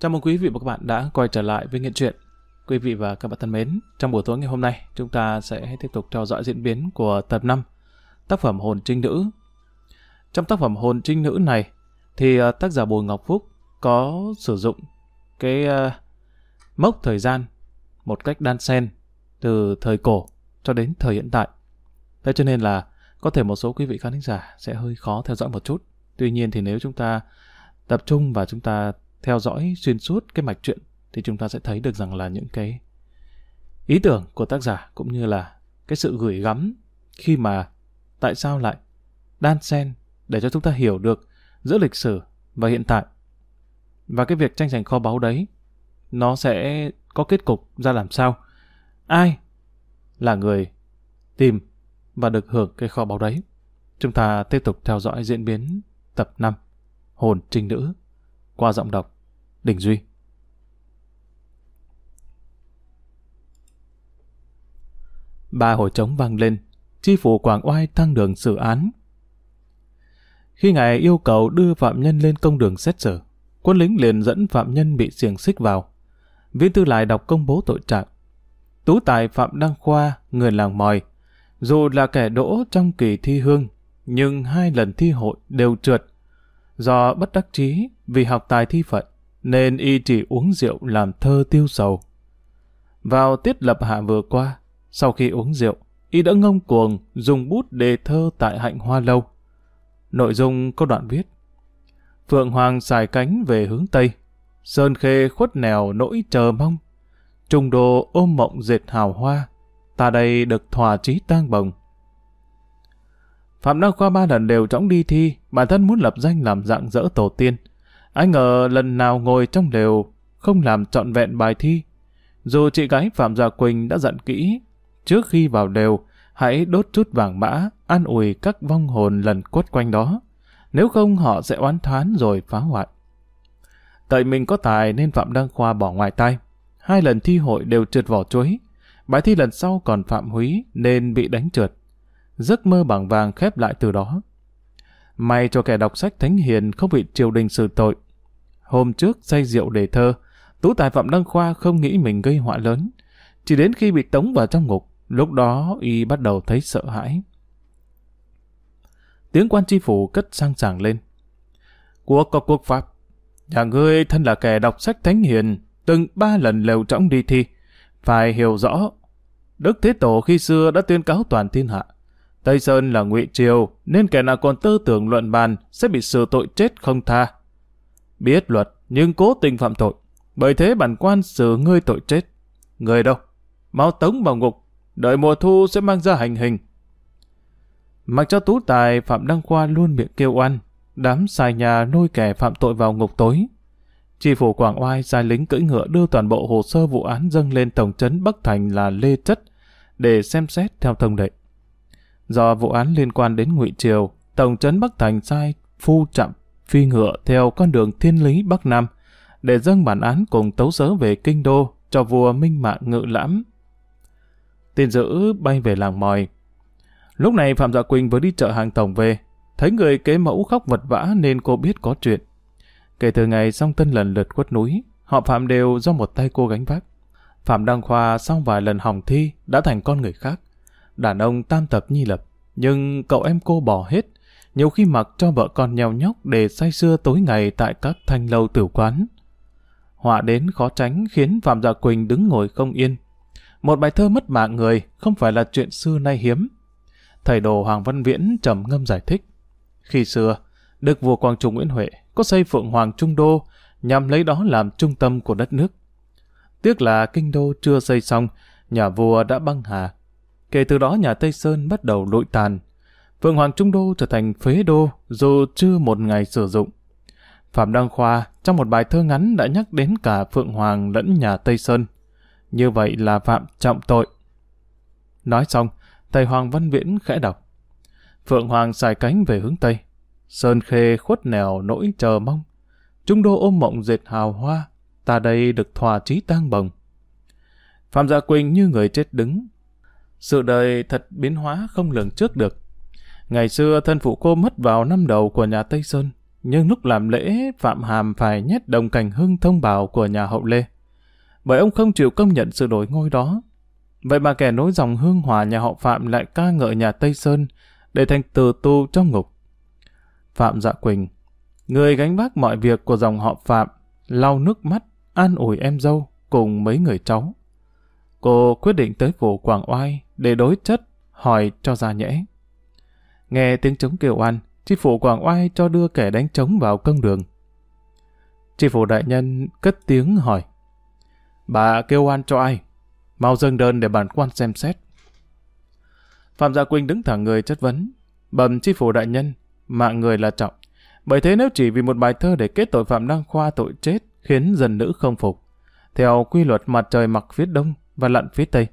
Chào mừng quý vị và các bạn đã quay trở lại với Nghiện Truyện. Quý vị và các bạn thân mến, trong buổi tối ngày hôm nay, chúng ta sẽ tiếp tục theo dõi diễn biến của tập 5, tác phẩm Hồn Trinh Nữ. Trong tác phẩm Hồn Trinh Nữ này, thì ờ, tác giả Bùi Ngọc Phúc có sử dụng cái ờ, mốc thời gian một cách đan xen từ thời cổ cho đến thời hiện tại. Thế cho nên là có thể một số quý vị khán giả sẽ hơi khó theo dõi một chút. Tuy nhiên thì nếu chúng ta tập trung và chúng ta theo dõi xuyên suốt cái mạch truyện thì chúng ta sẽ thấy được rằng là những cái ý tưởng của tác giả cũng như là cái sự gửi gắm khi mà tại sao lại đan xen để cho chúng ta hiểu được giữa lịch sử và hiện tại. Và cái việc tranh giành kho báu đấy, nó sẽ có kết cục ra làm sao? Ai là người tìm và được hưởng cái kho báu đấy? Chúng ta tiếp tục theo dõi diễn biến tập 5 Hồn Trinh Nữ qua giọng đọc Đình Duy. Ba hồi trống vang lên, chi phủ Quảng Oai tăng đường xử án. Khi ngài yêu cầu đưa phạm nhân lên công đường xét xử, quân lính liền dẫn phạm nhân bị xiềng xích vào. Viên tư lại đọc công bố tội trạng. Tú tài Phạm Đăng Khoa, người làng mòi, dù là kẻ đỗ trong kỳ thi hương, nhưng hai lần thi hội đều trượt. Do bất đắc chí vì học tài thi phận, nên y chỉ uống rượu làm thơ tiêu sầu. Vào tiết lập hạ vừa qua, sau khi uống rượu, y đã ngông cuồng dùng bút đề thơ tại hạnh hoa lâu. Nội dung có đoạn viết Phượng Hoàng xài cánh về hướng Tây, Sơn Khê khuất nèo nỗi chờ mong, Trung đồ ôm mộng dệt hào hoa, ta đây được thỏa chí tang bồng. Phạm Đăng Khoa ba lần đều trống đi thi, bản thân muốn lập danh làm dạng dỡ tổ tiên. Anh ngờ lần nào ngồi trong lều, không làm trọn vẹn bài thi. Dù chị gái Phạm Gia Quỳnh đã dặn kỹ, trước khi vào lều, hãy đốt chút vàng mã, an ủi các vong hồn lần quất quanh đó. Nếu không họ sẽ oán thoán rồi phá hoại. Tại mình có tài nên Phạm Đăng Khoa bỏ ngoài tay. Hai lần thi hội đều trượt vỏ chuối. Bài thi lần sau còn Phạm Húy nên bị đánh trượt. Giấc mơ bằng vàng khép lại từ đó. May cho kẻ đọc sách thánh hiền không bị triều đình xử tội. Hôm trước say rượu để thơ, tú tài Phạm Đăng Khoa không nghĩ mình gây họa lớn. Chỉ đến khi bị tống vào trong ngục, lúc đó y bắt đầu thấy sợ hãi. Tiếng quan tri phủ cất sang sảng lên. Quốc có quốc pháp. Nhà ngươi thân là kẻ đọc sách thánh hiền, từng ba lần lều trọng đi thi. Phải hiểu rõ, Đức Thế Tổ khi xưa đã tuyên cáo toàn thiên hạ. Tây Sơn là ngụy triều, nên kẻ nào còn tư tưởng luận bàn sẽ bị xử tội chết không tha. Biết luật, nhưng cố tình phạm tội. Bởi thế bản quan xử ngươi tội chết. Người đâu? Mau tống vào ngục, đợi mùa thu sẽ mang ra hành hình. Mặc cho tú tài Phạm Đăng Khoa luôn miệng kêu oan, đám xài nhà nuôi kẻ phạm tội vào ngục tối. Chi phủ Quảng Oai sai lính cưỡi ngựa đưa toàn bộ hồ sơ vụ án dâng lên tổng trấn Bắc Thành là Lê Chất để xem xét theo thông lệ. Do vụ án liên quan đến Ngụy Triều, tổng trấn Bắc Thành sai phu chậm phi ngựa theo con đường thiên lý Bắc Nam để dâng bản án cùng tấu sớ về kinh đô cho vua Minh Mạng ngự lãm. Tin dữ bay về làng mòi. Lúc này Phạm Dạ Quỳnh vừa đi chợ hàng tổng về, thấy người kế mẫu khóc vật vã nên cô biết có chuyện. Kể từ ngày song tân lần lượt quất núi, họ Phạm đều do một tay cô gánh vác. Phạm Đăng Khoa sau vài lần hỏng thi đã thành con người khác. Đàn ông tam tập nhi lập, nhưng cậu em cô bỏ hết, nhiều khi mặc cho vợ con nheo nhóc để say sưa tối ngày tại các thanh lâu tử quán. Họa đến khó tránh khiến Phạm Dạ Quỳnh đứng ngồi không yên. Một bài thơ mất mạng người không phải là chuyện xưa nay hiếm. Thầy đồ Hoàng Văn Viễn trầm ngâm giải thích. Khi xưa, Đức vua Quang Trung Nguyễn Huệ có xây Phượng Hoàng Trung Đô nhằm lấy đó làm trung tâm của đất nước. Tiếc là kinh đô chưa xây xong, nhà vua đã băng hà. Kể từ đó nhà Tây Sơn bắt đầu lụi tàn. Phượng Hoàng Trung Đô trở thành phế đô dù chưa một ngày sử dụng. Phạm Đăng Khoa trong một bài thơ ngắn đã nhắc đến cả Phượng Hoàng lẫn nhà Tây Sơn. Như vậy là phạm trọng tội. Nói xong, thầy Hoàng Văn Viễn khẽ đọc. Phượng Hoàng xài cánh về hướng Tây. Sơn khê khuất nẻo nỗi chờ mong. Trung đô ôm mộng dệt hào hoa. Ta đây được thỏa chí tang bồng. Phạm Gia Quỳnh như người chết đứng. Sự đời thật biến hóa không lường trước được. Ngày xưa thân phụ cô mất vào năm đầu của nhà Tây Sơn. nhưng lúc làm lễ, Phạm Hàm phải nhét đồng cảnh hưng thông báo của nhà hậu Lê. Bởi ông không chịu công nhận sự đổi ngôi đó. Vậy mà kẻ nối dòng hương hòa nhà họ Phạm lại ca ngợi nhà Tây Sơn để thành từ tu trong ngục. Phạm Dạ Quỳnh, người gánh vác mọi việc của dòng họ Phạm, lau nước mắt, an ủi em dâu cùng mấy người cháu. Cô quyết định tới phủ Quảng Oai để đối chất, hỏi cho ra nhẽ. Nghe tiếng trống kêu oan, tri phủ Quảng Oai cho đưa kẻ đánh trống vào công đường. Tri phủ đại nhân cất tiếng hỏi. Bà kêu oan cho ai? Mau dâng đơn để bản quan xem xét. Phạm Gia Quỳnh đứng thẳng người chất vấn. Bẩm tri phủ đại nhân, mạng người là trọng. Bởi thế nếu chỉ vì một bài thơ để kết tội phạm đăng khoa tội chết, khiến dân nữ không phục. Theo quy luật mặt trời mặc phía đông và lặn phía tây,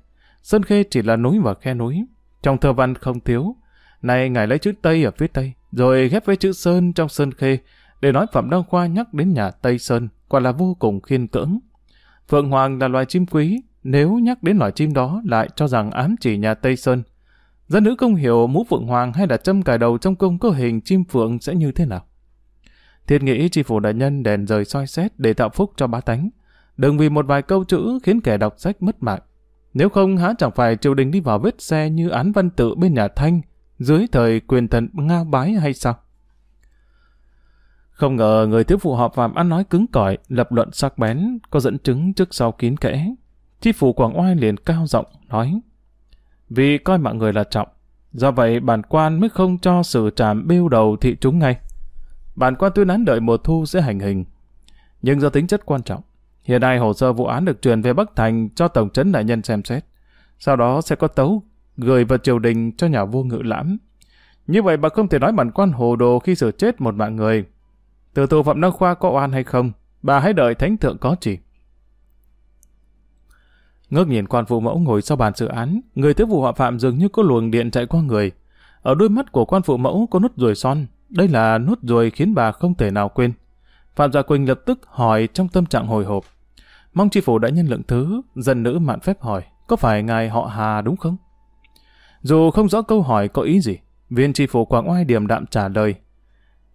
Sơn Khê chỉ là núi và khe núi. Trong thơ văn không thiếu. Này ngài lấy chữ Tây ở phía Tây, rồi ghép với chữ Sơn trong Sơn Khê, để nói Phạm Đăng Khoa nhắc đến nhà Tây Sơn, quả là vô cùng khiên cưỡng. Phượng Hoàng là loài chim quý, nếu nhắc đến loài chim đó lại cho rằng ám chỉ nhà Tây Sơn. Dân nữ không hiểu mũ Phượng Hoàng hay là châm cài đầu trong công có hình chim Phượng sẽ như thế nào. Thiệt nghĩ chi phủ đại nhân đèn rời soi xét để tạo phúc cho bá tánh. Đừng vì một vài câu chữ khiến kẻ đọc sách mất mạng. Nếu không há chẳng phải triều đình đi vào vết xe như án văn tự bên nhà Thanh dưới thời quyền thần nga Bái hay sao? Không ngờ người thiếu phụ họ Phạm ăn nói cứng cỏi, lập luận sắc bén, có dẫn chứng trước sau kín kẽ. Chi phủ Quảng Oai liền cao giọng nói Vì coi mạng người là trọng, do vậy bản quan mới không cho xử trảm bêu đầu thị chúng ngay. Bản quan tuyên án đợi mùa thu sẽ hành hình. Nhưng do tính chất quan trọng, hiện nay hồ sơ vụ án được truyền về Bắc Thành cho Tổng trấn đại nhân xem xét. Sau đó sẽ có tấu gửi vào triều đình cho nhà vua ngự lãm. Như vậy bà không thể nói bản quan hồ đồ khi xử chết một mạng người. Từ tù Phạm Đăng Khoa có oan hay không, bà hãy đợi thánh thượng có chỉ. Ngước nhìn quan phụ mẫu ngồi sau bàn xử án, người thứ vụ họ Phạm dường như có luồng điện chạy qua người. Ở đôi mắt của quan phụ mẫu có nốt ruồi son, đây là nốt ruồi khiến bà không thể nào quên. Phạm Gia Quỳnh lập tức hỏi trong tâm trạng hồi hộp. Mong tri phủ đã nhân lượng thứ, dân nữ mạn phép hỏi, có phải ngài họ Hà đúng không? Dù không rõ câu hỏi có ý gì, viên tri phủ Quảng Oai điềm đạm trả lời.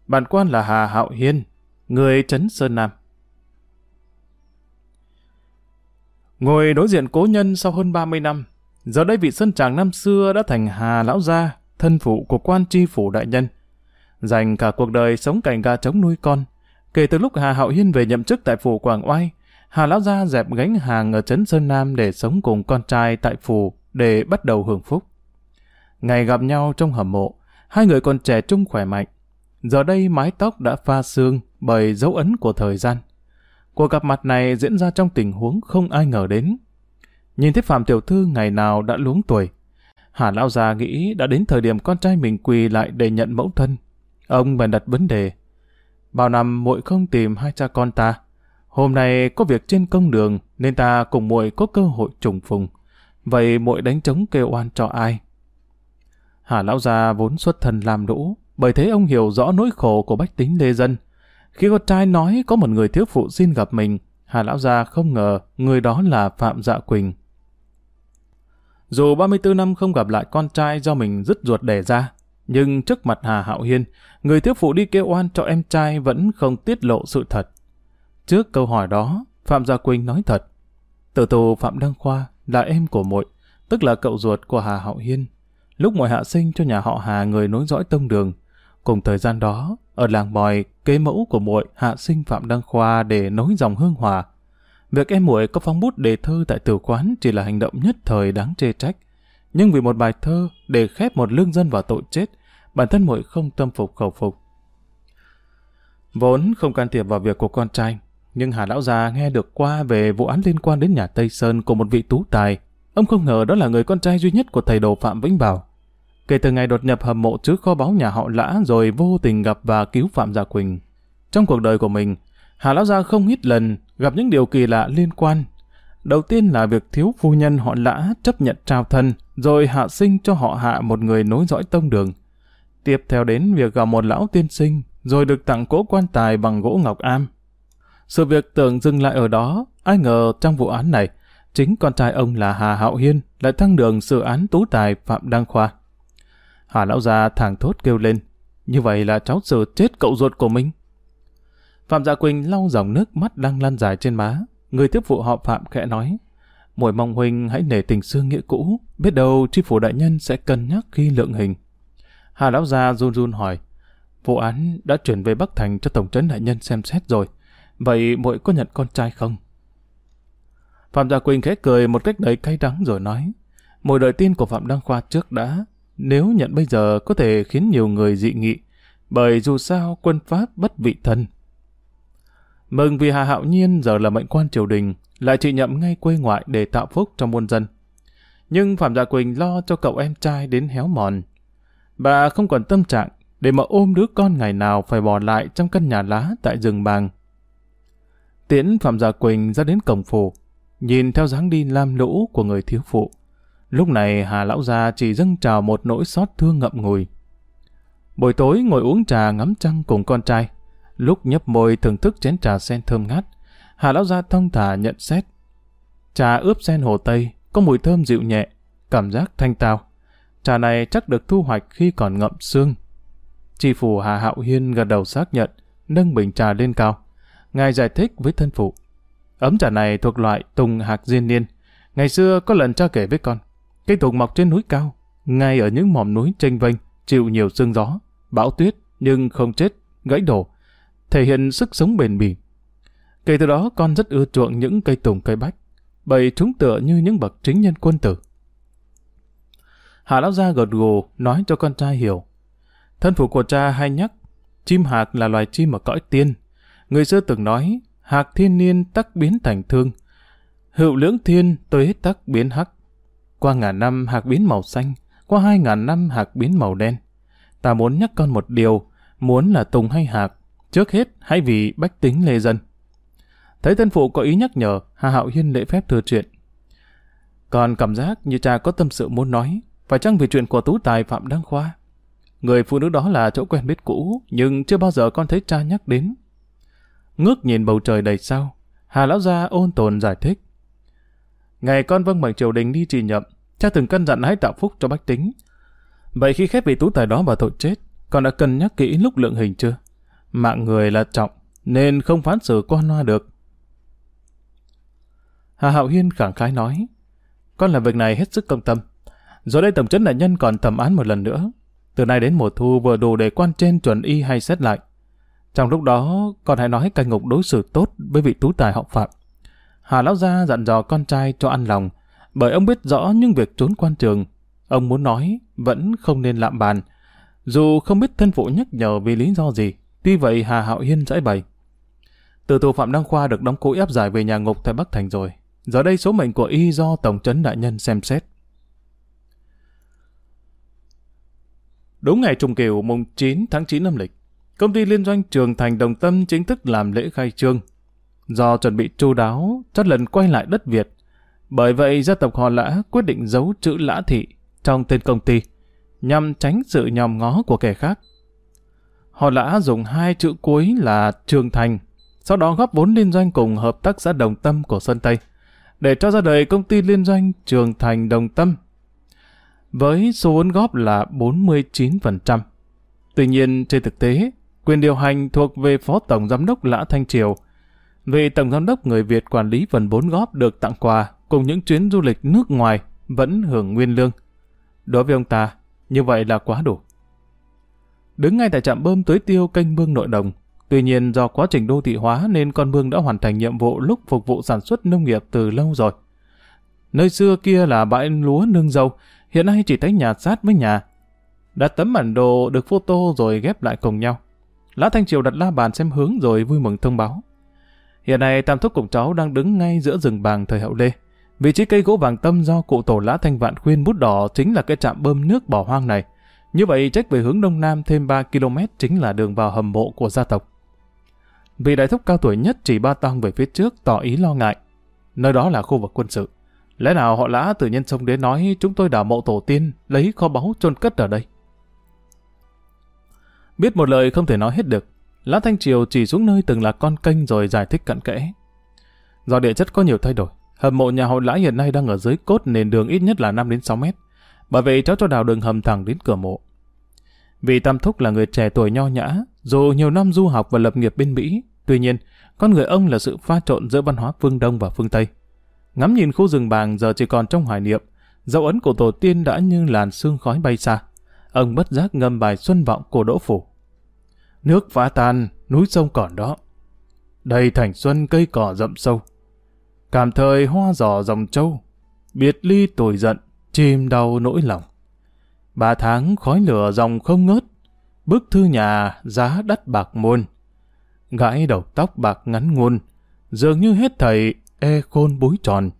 Bản quan là Hà Hạo Hiên, người Trấn Sơn Nam. Ngồi đối diện cố nhân sau hơn 30 năm, giờ đây vị sân tràng năm xưa đã thành Hà Lão Gia, thân phụ của quan tri phủ đại nhân. Dành cả cuộc đời sống cảnh gà trống nuôi con. Kể từ lúc Hà Hạo Hiên về nhậm chức tại phủ Quảng Oai, Hà Lão Gia dẹp gánh hàng ở Trấn Sơn Nam để sống cùng con trai tại phủ để bắt đầu hưởng phúc. Ngày gặp nhau trong hầm mộ, hai người còn trẻ trung khỏe mạnh. Giờ đây mái tóc đã pha xương bởi dấu ấn của thời gian. Cuộc gặp mặt này diễn ra trong tình huống không ai ngờ đến. Nhìn thấy Phạm Tiểu Thư ngày nào đã luống tuổi. Hà Lão gia nghĩ đã đến thời điểm con trai mình quỳ lại để nhận mẫu thân. Ông bèn đặt vấn đề. Bao năm muội không tìm hai cha con ta. Hôm nay có việc trên công đường nên ta cùng muội có cơ hội trùng phùng. Vậy muội đánh trống kêu oan cho ai? Hà Lão Gia vốn xuất thân làm đũ, bởi thế ông hiểu rõ nỗi khổ của bách tính lê dân. Khi con trai nói có một người thiếu phụ xin gặp mình, Hà Lão Gia không ngờ người đó là Phạm Dạ Quỳnh. Dù 34 năm không gặp lại con trai do mình dứt ruột đẻ ra, nhưng trước mặt Hà Hạo Hiên, người thiếu phụ đi kêu oan cho em trai vẫn không tiết lộ sự thật. Trước câu hỏi đó, Phạm Gia Quỳnh nói thật. Tử tù Phạm Đăng Khoa là em của muội, tức là cậu ruột của Hà Hạo Hiên. Lúc muội hạ sinh cho nhà họ Hà người nối dõi tông đường, cùng thời gian đó, ở làng bòi, kế mẫu của muội hạ sinh Phạm Đăng Khoa để nối dòng hương hòa. Việc em muội có phóng bút đề thơ tại tử quán chỉ là hành động nhất thời đáng chê trách. Nhưng vì một bài thơ để khép một lương dân vào tội chết, bản thân muội không tâm phục khẩu phục. Vốn không can thiệp vào việc của con trai, nhưng Hà Lão Già nghe được qua về vụ án liên quan đến nhà Tây Sơn của một vị tú tài. Ông không ngờ đó là người con trai duy nhất của thầy đồ Phạm Vĩnh Bảo. Kể từ ngày đột nhập hầm mộ trước kho báu nhà họ Lã rồi vô tình gặp và cứu Phạm Gia Quỳnh. Trong cuộc đời của mình, Hà Lão Gia không ít lần gặp những điều kỳ lạ liên quan. Đầu tiên là việc thiếu phu nhân họ Lã chấp nhận trao thân, rồi hạ sinh cho họ hạ một người nối dõi tông đường. Tiếp theo đến việc gặp một lão tiên sinh, rồi được tặng cỗ quan tài bằng gỗ ngọc am. Sự việc tưởng dừng lại ở đó, ai ngờ trong vụ án này, chính con trai ông là Hà Hạo Hiên lại thăng đường sự án tú tài Phạm Đăng Khoa. Hà lão gia thẳng thốt kêu lên. Như vậy là cháu xử chết cậu ruột của mình. Phạm Dạ Quỳnh lau dòng nước mắt đang lan dài trên má. Người tiếp vụ họ Phạm khẽ nói. Muội mong huynh hãy nể tình xưa nghĩa cũ, biết đâu tri phủ đại nhân sẽ cân nhắc khi lượng hình. Hà lão gia run run hỏi, vụ án đã chuyển về Bắc Thành cho tổng trấn đại nhân xem xét rồi, vậy muội có nhận con trai không? Phạm Gia Quỳnh khẽ cười một cách đầy cay đắng rồi nói, muội đợi tin của Phạm Đăng Khoa trước đã, nếu nhận bây giờ có thể khiến nhiều người dị nghị, bởi dù sao quân Pháp bất vị thân. Mừng vì Hà Hạo Nhiên giờ là mệnh quan triều đình, lại trị nhậm ngay quê ngoại để tạo phúc cho muôn dân. Nhưng Phạm gia Quỳnh lo cho cậu em trai đến héo mòn. Bà không còn tâm trạng để mà ôm đứa con ngày nào phải bỏ lại trong căn nhà lá tại rừng bàng. Tiễn Phạm gia Quỳnh ra đến cổng phủ, nhìn theo dáng đi lam lũ của người thiếu phụ. Lúc này Hà Lão Gia chỉ dâng trào một nỗi xót thương ngậm ngùi. Buổi tối ngồi uống trà ngắm trăng cùng con trai, lúc nhấp môi thưởng thức chén trà sen thơm ngát, Hà Lão Gia thông thả nhận xét. Trà ướp sen hồ Tây, có mùi thơm dịu nhẹ, cảm giác thanh tao. Trà này chắc được thu hoạch khi còn ngậm xương. Tri phủ Hà Hạo Hiên gật đầu xác nhận, nâng bình trà lên cao. Ngài giải thích với thân phụ. Ấm trà này thuộc loại tùng hạc diên niên. Ngày xưa có lần cha kể với con. Cây tùng mọc trên núi cao, ngay ở những mỏm núi tranh vênh, chịu nhiều sương gió, bão tuyết, nhưng không chết, gãy đổ, thể hiện sức sống bền bỉ. Kể từ đó con rất ưa chuộng những cây tùng cây bách, bởi chúng tựa như những bậc chính nhân quân tử. Hạ lão gia gật gù nói cho con trai hiểu. Thân phụ của cha hay nhắc, chim hạc là loài chim ở cõi tiên. Người xưa từng nói, hạc thiên niên tắc biến thành thương. Hữu lưỡng thiên tuế tắc biến hắc. Qua ngàn năm hạc biến màu xanh, qua hai ngàn năm hạc biến màu đen. Ta muốn nhắc con một điều, muốn là tùng hay hạc, trước hết hãy vì bách tính lê dân. Thấy thân phụ có ý nhắc nhở, Hà Hạo Hiên lễ phép thừa chuyện. Còn cảm giác như cha có tâm sự muốn nói, phải chăng vì chuyện của tú tài Phạm Đăng Khoa? Người phụ nữ đó là chỗ quen biết cũ, nhưng chưa bao giờ con thấy cha nhắc đến. Ngước nhìn bầu trời đầy sao, Hà Lão Gia ôn tồn giải thích. Ngày con vâng mệnh triều đình đi trì nhậm, cha từng căn dặn hãy tạo phúc cho bách tính. Vậy khi khép vị tú tài đó vào tội chết, con đã cân nhắc kỹ lúc lượng hình chưa? Mạng người là trọng, nên không phán xử qua loa được. Hà Hạo Hiên khẳng khái nói, con làm việc này hết sức công tâm. Rồi đây tổng trấn đại nhân còn thẩm án một lần nữa. Từ nay đến mùa thu vừa đủ để quan trên chuẩn y hay xét lại. Trong lúc đó, con hãy nói cai ngục đối xử tốt với vị tú tài họ Phạm. Hà Lão Gia dặn dò con trai cho ăn lòng, bởi ông biết rõ những việc trốn quan trường. Ông muốn nói, vẫn không nên lạm bàn. Dù không biết thân phụ nhắc nhở vì lý do gì, tuy vậy Hà Hạo Hiên giải bày. Từ tù Phạm Đăng Khoa được đóng cố ép giải về nhà ngục tại Bắc Thành rồi. Giờ đây số mệnh của y do Tổng trấn đại nhân xem xét. Đúng ngày trùng kiều mùng 9 tháng 9 năm lịch, công ty liên doanh Trường Thành Đồng Tâm chính thức làm lễ khai trương. Do chuẩn bị chu đáo, chất lần quay lại đất Việt. Bởi vậy gia tộc họ lã quyết định giấu chữ lã thị trong tên công ty, nhằm tránh sự nhòm ngó của kẻ khác. Họ lã dùng hai chữ cuối là Trường Thành, sau đó góp vốn liên doanh cùng hợp tác xã Đồng Tâm của Sơn Tây để cho ra đời công ty liên doanh Trường Thành Đồng Tâm. Với số vốn góp là 49%. Tuy nhiên, trên thực tế, quyền điều hành thuộc về Phó Tổng Giám đốc Lã Thanh Triều. Vị Tổng Giám đốc người Việt quản lý phần vốn góp được tặng quà cùng những chuyến du lịch nước ngoài vẫn hưởng nguyên lương. Đối với ông ta, như vậy là quá đủ. Đứng ngay tại trạm bơm tưới tiêu canh mương nội đồng, Tuy nhiên do quá trình đô thị hóa nên con mương đã hoàn thành nhiệm vụ lúc phục vụ sản xuất nông nghiệp từ lâu rồi. Nơi xưa kia là bãi lúa nương dâu, hiện nay chỉ thấy nhà sát với nhà. đã tấm bản đồ được photo rồi ghép lại cùng nhau. Lã Thanh Triều đặt la bàn xem hướng rồi vui mừng thông báo. Hiện nay Tam Thúc cùng cháu đang đứng ngay giữa rừng bàng thời hậu Lê. Vị trí cây gỗ vàng tâm do cụ tổ Lã Thanh Vạn khuyên bút đỏ chính là cái trạm bơm nước bỏ hoang này. Như vậy trách về hướng đông nam thêm 3 km chính là đường vào hầm mộ của gia tộc. Vị đại thúc cao tuổi nhất chỉ ba tăng về phía trước tỏ ý lo ngại. Nơi đó là khu vực quân sự. Lẽ nào họ lã tự nhân sông đến nói chúng tôi đào mộ tổ tiên, lấy kho báu chôn cất ở đây. Biết một lời không thể nói hết được, Lã Thanh Triều chỉ xuống nơi từng là con kênh rồi giải thích cặn kẽ. Do địa chất có nhiều thay đổi, hầm mộ nhà họ Lã hiện nay đang ở dưới cốt nền đường ít nhất là 5 đến 6 mét. Bởi vậy cháu cho đào đường hầm thẳng đến cửa mộ. Vì Tam Thúc là người trẻ tuổi nho nhã, dù nhiều năm du học và lập nghiệp bên Mỹ, Tuy nhiên, con người ông là sự pha trộn giữa văn hóa phương Đông và phương Tây. Ngắm nhìn khu rừng bàng giờ chỉ còn trong hoài niệm, dấu ấn của tổ tiên đã như làn sương khói bay xa. Ông bất giác ngâm bài xuân vọng của Đỗ Phủ. Nước phá tan, núi sông còn đó. Đầy thành xuân cây cỏ rậm sâu. Cảm thời hoa giỏ dòng châu, biệt ly tuổi giận, chìm đau nỗi lòng. Ba tháng khói lửa dòng không ngớt, bức thư nhà giá đắt bạc muôn. Gãi đầu tóc bạc ngắn ngôn, dường như hết thầy e khôn búi tròn.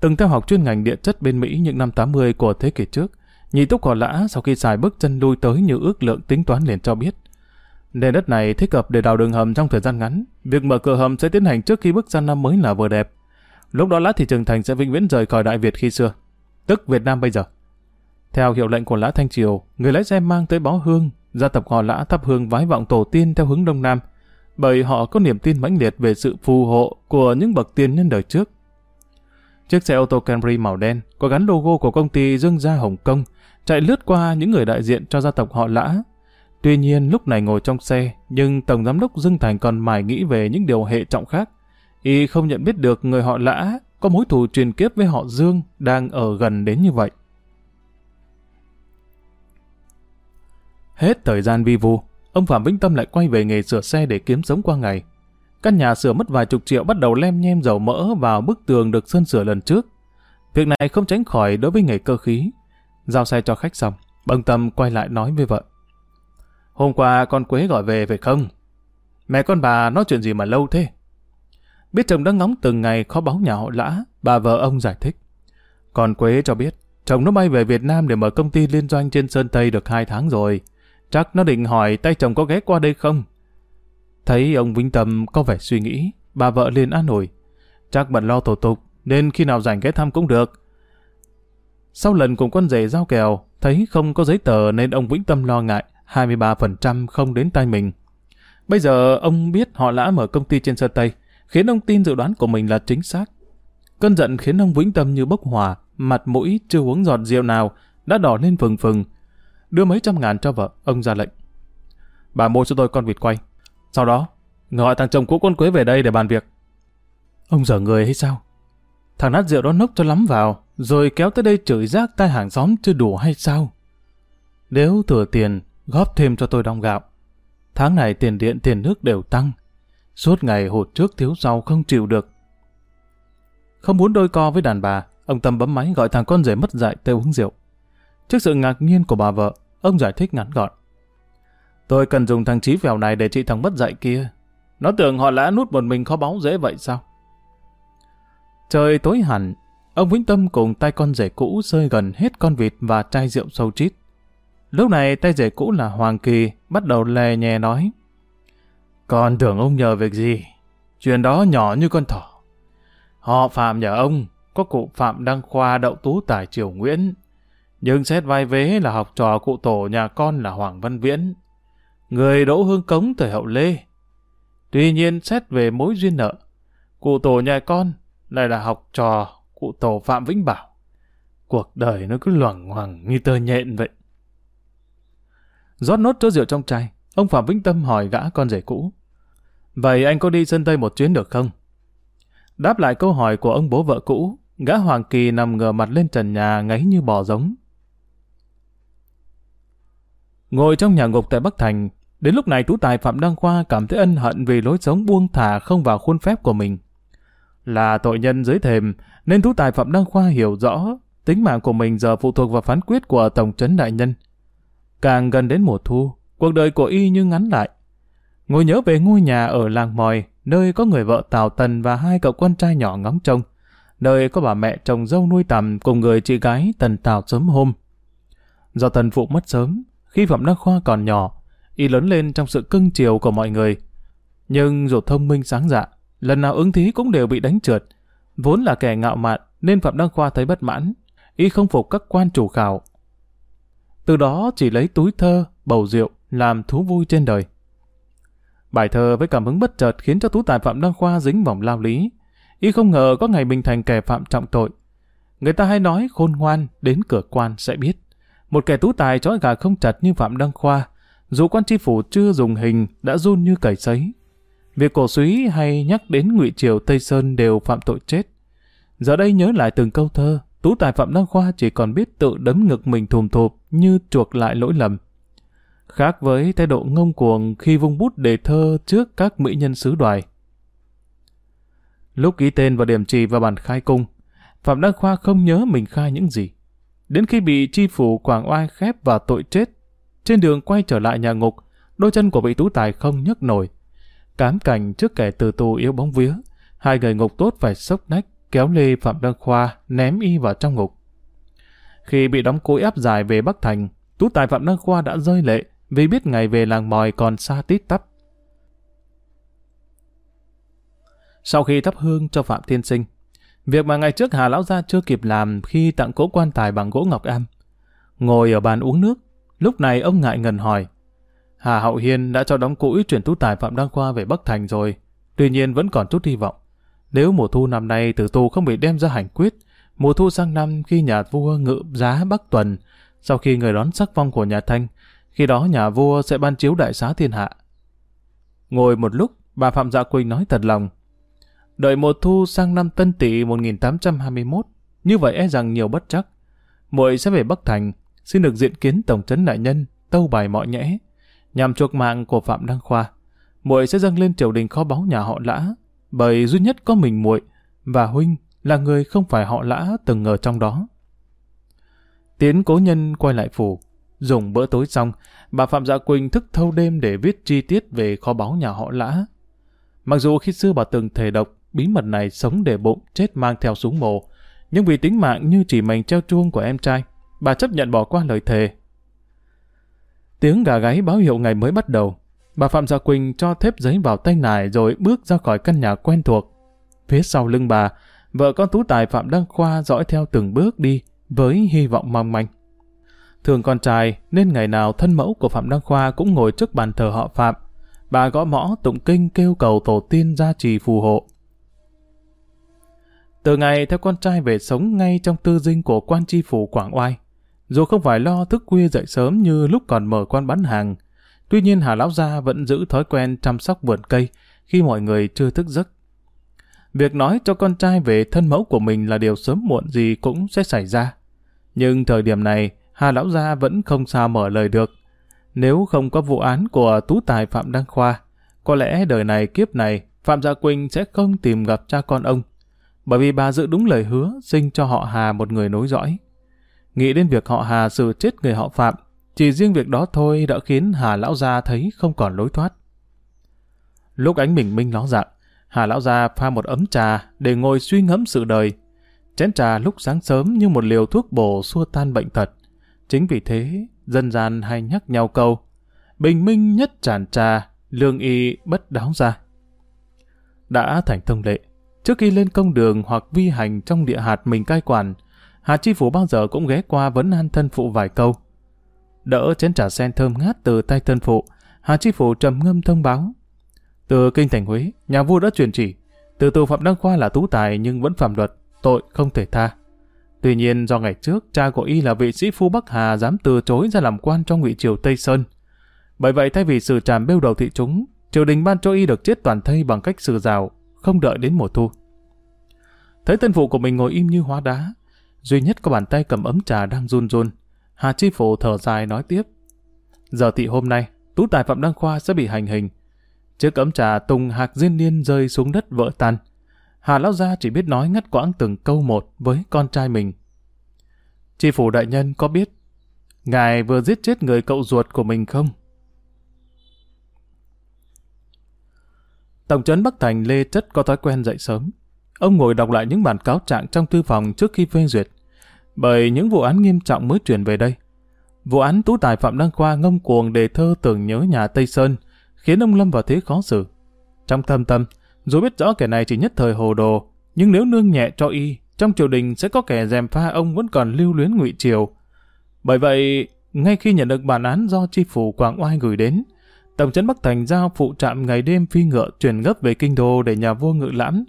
Từng theo học chuyên ngành địa chất bên Mỹ những năm 80 của thế kỷ trước, nhị túc cỏ lã sau khi xài bước chân lui tới như ước lượng tính toán liền cho biết. Nền đất này thích hợp để đào đường hầm trong thời gian ngắn. Việc mở cửa hầm sẽ tiến hành trước khi bước sang năm mới là vừa đẹp. Lúc đó Lã Thị Trường Thành sẽ vĩnh viễn rời khỏi Đại Việt khi xưa, tức Việt Nam bây giờ. Theo hiệu lệnh của Lã Thanh Triều, người lái xe mang tới bó hương, gia tập họ Lã thắp hương vái vọng tổ tiên theo hướng Đông Nam, bởi họ có niềm tin mãnh liệt về sự phù hộ của những bậc tiền nhân đời trước. Chiếc xe ô tô Camry màu đen có gắn logo của công ty Dương Gia Hồng Kông chạy lướt qua những người đại diện cho gia tộc họ Lã. Tuy nhiên lúc này ngồi trong xe, nhưng Tổng Giám đốc Dương Thành còn mải nghĩ về những điều hệ trọng khác. Y không nhận biết được người họ Lã có mối thù truyền kiếp với họ Dương đang ở gần đến như vậy. Hết thời gian vi vu, ông Phạm Vĩnh Tâm lại quay về nghề sửa xe để kiếm sống qua ngày. Căn nhà sửa mất vài chục triệu bắt đầu lem nhem dầu mỡ vào bức tường được sơn sửa lần trước. Việc này không tránh khỏi đối với nghề cơ khí. Giao xe cho khách xong, bâng Tâm quay lại nói với vợ. Hôm qua con Quế gọi về phải không? Mẹ con bà nói chuyện gì mà lâu thế? Biết chồng đang ngóng từng ngày khó báo nhà họ lã, bà vợ ông giải thích. Còn Quế cho biết, chồng nó bay về Việt Nam để mở công ty liên doanh trên Sơn Tây được hai tháng rồi. Chắc nó định hỏi tay chồng có ghé qua đây không? Thấy ông Vĩnh Tâm có vẻ suy nghĩ, bà vợ liền an ủi. Chắc bận lo thủ tục, nên khi nào rảnh ghé thăm cũng được. Sau lần cùng con rể giao kèo, thấy không có giấy tờ nên ông Vĩnh Tâm lo ngại, 23% không đến tay mình. Bây giờ ông biết họ đã mở công ty trên Sơn Tây, khiến ông tin dự đoán của mình là chính xác. Cơn giận khiến ông Vĩnh Tâm như bốc hỏa, mặt mũi chưa uống giọt rượu nào, đã đỏ lên phừng phừng, đưa mấy trăm ngàn cho vợ, ông ra lệnh. Bà mua cho tôi con vịt quay. Sau đó, gọi thằng chồng cũ con Quế về đây để bàn việc. Ông dở người hay sao? Thằng nát rượu đó nốc cho lắm vào, rồi kéo tới đây chửi rác tai hàng xóm chưa đủ hay sao? Nếu thừa tiền, góp thêm cho tôi đong gạo. Tháng này tiền điện tiền nước đều tăng. Suốt ngày hụt trước thiếu sau không chịu được. Không muốn đôi co với đàn bà, ông Tâm bấm máy gọi thằng con rể mất dạy tê uống rượu. Trước sự ngạc nhiên của bà vợ, ông giải thích ngắn gọn. Tôi cần dùng thằng trí phèo này để trị thằng mất dạy kia. Nó tưởng họ lã nút một mình khó báu dễ vậy sao? Trời tối hẳn, ông Vĩnh Tâm cùng tay con rể cũ rơi gần hết con vịt và chai rượu sâu chít. Lúc này tay rể cũ là Hoàng Kỳ bắt đầu lè nhè nói. Con tưởng ông nhờ việc gì? Chuyện đó nhỏ như con thỏ. Họ Phạm nhà ông, có cụ Phạm Đăng Khoa đậu tú tài triều Nguyễn, nhưng xét vai vế là học trò cụ tổ nhà con là Hoàng Văn Viễn, người đỗ hương cống thời hậu Lê. Tuy nhiên xét về mối duyên nợ, cụ tổ nhà con lại là học trò cụ tổ Phạm Vĩnh Bảo. Cuộc đời nó cứ loằng ngoằng như tơ nhện vậy. rót nốt chỗ rượu trong chai, ông Phạm Vĩnh Tâm hỏi gã con rể cũ. Vậy anh có đi sân Tây một chuyến được không? Đáp lại câu hỏi của ông bố vợ cũ, gã Hoàng Kỳ nằm ngửa mặt lên trần nhà ngáy như bò giống. Ngồi trong nhà ngục tại Bắc Thành, đến lúc này tú tài Phạm Đăng Khoa cảm thấy ân hận vì lối sống buông thả không vào khuôn phép của mình. Là tội nhân dưới thềm, nên tú tài Phạm Đăng Khoa hiểu rõ tính mạng của mình giờ phụ thuộc vào phán quyết của Tổng trấn Đại Nhân. Càng gần đến mùa thu, cuộc đời của y như ngắn lại. Ngồi nhớ về ngôi nhà ở làng mòi, nơi có người vợ Tào Tần và hai cậu con trai nhỏ ngóng trông, nơi có bà mẹ chồng dâu nuôi tầm cùng người chị gái Tần Tào sớm hôm. Do Tần Phụ mất sớm, khi Phạm Đăng Khoa còn nhỏ, y lớn lên trong sự cưng chiều của mọi người. Nhưng dù thông minh sáng dạ, lần nào ứng thí cũng đều bị đánh trượt. Vốn là kẻ ngạo mạn nên Phạm Đăng Khoa thấy bất mãn, y không phục các quan chủ khảo. Từ đó chỉ lấy túi thơ, bầu rượu làm thú vui trên đời. Bài thơ với cảm hứng bất chợt khiến cho tú tài Phạm Đăng Khoa dính vòng lao lý. Y không ngờ có ngày mình thành kẻ phạm trọng tội. Người ta hay nói khôn ngoan đến cửa quan sẽ biết. Một kẻ tú tài trói gà không chặt như Phạm Đăng Khoa, dù quan tri phủ chưa dùng hình đã run như cầy sấy, Việc cổ suý hay nhắc đến ngụy Triều Tây Sơn đều phạm tội chết. Giờ đây nhớ lại từng câu thơ, tú tài Phạm Đăng Khoa chỉ còn biết tự đấm ngực mình thùm thụp như chuộc lại lỗi lầm. Khác với thái độ ngông cuồng khi vung bút đề thơ trước các mỹ nhân sứ đoài. Lúc ký tên và điểm trì vào bản khai cung, Phạm Đăng Khoa không nhớ mình khai những gì. Đến khi bị chi phủ Quảng Oai khép và tội chết, trên đường quay trở lại nhà ngục, đôi chân của vị tú tài không nhấc nổi. Cám cảnh trước kẻ từ tù yếu bóng vía, hai người ngục tốt phải sốc nách, kéo lê Phạm Đăng Khoa ném y vào trong ngục. Khi bị đóng cối áp dài về Bắc Thành, tú tài Phạm Đăng Khoa đã rơi lệ vì biết ngày về làng mòi còn xa tít tắp. Sau khi thắp hương cho Phạm thiên Sinh, việc mà ngày trước Hà Lão Gia chưa kịp làm khi tặng cỗ quan tài bằng gỗ ngọc am. Ngồi ở bàn uống nước, lúc này ông ngại ngần hỏi. Hà Hậu Hiên đã cho đóng cũi chuyển tú tài Phạm Đăng Khoa về Bắc Thành rồi, tuy nhiên vẫn còn chút hy vọng. Nếu mùa thu năm nay tử tù không bị đem ra hành quyết, mùa thu sang năm khi nhà vua ngự giá Bắc Tuần, sau khi người đón sắc phong của nhà Thanh, khi đó nhà vua sẽ ban chiếu đại xá thiên hạ. Ngồi một lúc, bà Phạm Dạ Quỳnh nói thật lòng, Đợi mùa thu sang năm Tân Tỵ 1821, như vậy e rằng nhiều bất chắc. Muội sẽ về Bắc Thành, xin được diện kiến tổng trấn đại nhân, tâu bài mọi nhẽ, nhằm chuộc mạng của Phạm Đăng Khoa. Muội sẽ dâng lên triều đình kho báu nhà họ Lã, bởi duy nhất có mình muội và huynh là người không phải họ Lã từng ở trong đó. Tiến cố nhân quay lại phủ, dùng bữa tối xong, bà Phạm Dạ Quỳnh thức thâu đêm để viết chi tiết về kho báu nhà họ Lã. Mặc dù khi xưa bà từng thề độc, bí mật này sống để bụng, chết mang theo súng mồ. Nhưng vì tính mạng như chỉ mình treo chuông của em trai, bà chấp nhận bỏ qua lời thề. Tiếng gà gáy báo hiệu ngày mới bắt đầu. Bà Phạm Gia Quỳnh cho thép giấy vào tay nải rồi bước ra khỏi căn nhà quen thuộc. Phía sau lưng bà, vợ con tú tài Phạm Đăng Khoa dõi theo từng bước đi với hy vọng mong manh. Thường con trai nên ngày nào thân mẫu của Phạm Đăng Khoa cũng ngồi trước bàn thờ họ Phạm. Bà gõ mõ tụng kinh kêu cầu tổ tiên gia trì phù hộ. Từ ngày theo con trai về sống ngay trong tư dinh của quan tri phủ Quảng Oai, dù không phải lo thức khuya dậy sớm như lúc còn mở quan bán hàng, tuy nhiên Hà Lão Gia vẫn giữ thói quen chăm sóc vườn cây khi mọi người chưa thức giấc. Việc nói cho con trai về thân mẫu của mình là điều sớm muộn gì cũng sẽ xảy ra. Nhưng thời điểm này, Hà Lão Gia vẫn không sao mở lời được. Nếu không có vụ án của tú tài Phạm Đăng Khoa, có lẽ đời này kiếp này Phạm Gia Quỳnh sẽ không tìm gặp cha con ông bởi vì bà giữ đúng lời hứa sinh cho họ Hà một người nối dõi. Nghĩ đến việc họ Hà xử chết người họ Phạm, chỉ riêng việc đó thôi đã khiến Hà Lão Gia thấy không còn lối thoát. Lúc ánh bình minh ló dạng, Hà Lão Gia pha một ấm trà để ngồi suy ngẫm sự đời. Chén trà lúc sáng sớm như một liều thuốc bổ xua tan bệnh tật. Chính vì thế, dân gian hay nhắc nhau câu, bình minh nhất tràn trà, lương y bất đáo ra. Đã thành thông lệ, Trước khi lên công đường hoặc vi hành trong địa hạt mình cai quản, Hà Chi Phủ bao giờ cũng ghé qua vấn an thân phụ vài câu. Đỡ chén trà sen thơm ngát từ tay thân phụ, Hà Chi Phủ trầm ngâm thông báo. Từ kinh thành Huế, nhà vua đã truyền chỉ, từ tù Phạm Đăng Khoa là tú tài nhưng vẫn phạm luật, tội không thể tha. Tuy nhiên do ngày trước cha của y là vị sĩ phu Bắc Hà dám từ chối ra làm quan trong ngụy triều Tây Sơn. Bởi vậy thay vì xử tràm bêu đầu thị chúng, triều đình ban cho y được chết toàn thây bằng cách xử rào, không đợi đến mùa thu. Thấy tân phụ của mình ngồi im như hóa đá, duy nhất có bàn tay cầm ấm trà đang run run. Hà Chi Phổ thở dài nói tiếp. Giờ thị hôm nay, tú tài Phạm Đăng Khoa sẽ bị hành hình. Chiếc ấm trà tùng hạc diên niên rơi xuống đất vỡ tan. Hà Lão Gia chỉ biết nói ngắt quãng từng câu một với con trai mình. Chi phủ đại nhân có biết ngài vừa giết chết người cậu ruột của mình không? Tổng trấn Bắc Thành Lê Chất có thói quen dậy sớm. Ông ngồi đọc lại những bản cáo trạng trong thư phòng trước khi phê duyệt. Bởi những vụ án nghiêm trọng mới truyền về đây. Vụ án tú tài Phạm Đăng Khoa ngông cuồng đề thơ tưởng nhớ nhà Tây Sơn, khiến ông lâm vào thế khó xử. Trong thâm tâm, dù biết rõ kẻ này chỉ nhất thời hồ đồ, nhưng nếu nương nhẹ cho y, trong triều đình sẽ có kẻ dèm pha ông vẫn còn lưu luyến ngụy triều. Bởi vậy, ngay khi nhận được bản án do chi phủ Quảng Oai gửi đến, Tổng trấn Bắc Thành giao phụ trạm ngày đêm phi ngựa chuyển gấp về kinh đô để nhà vua ngự lãm.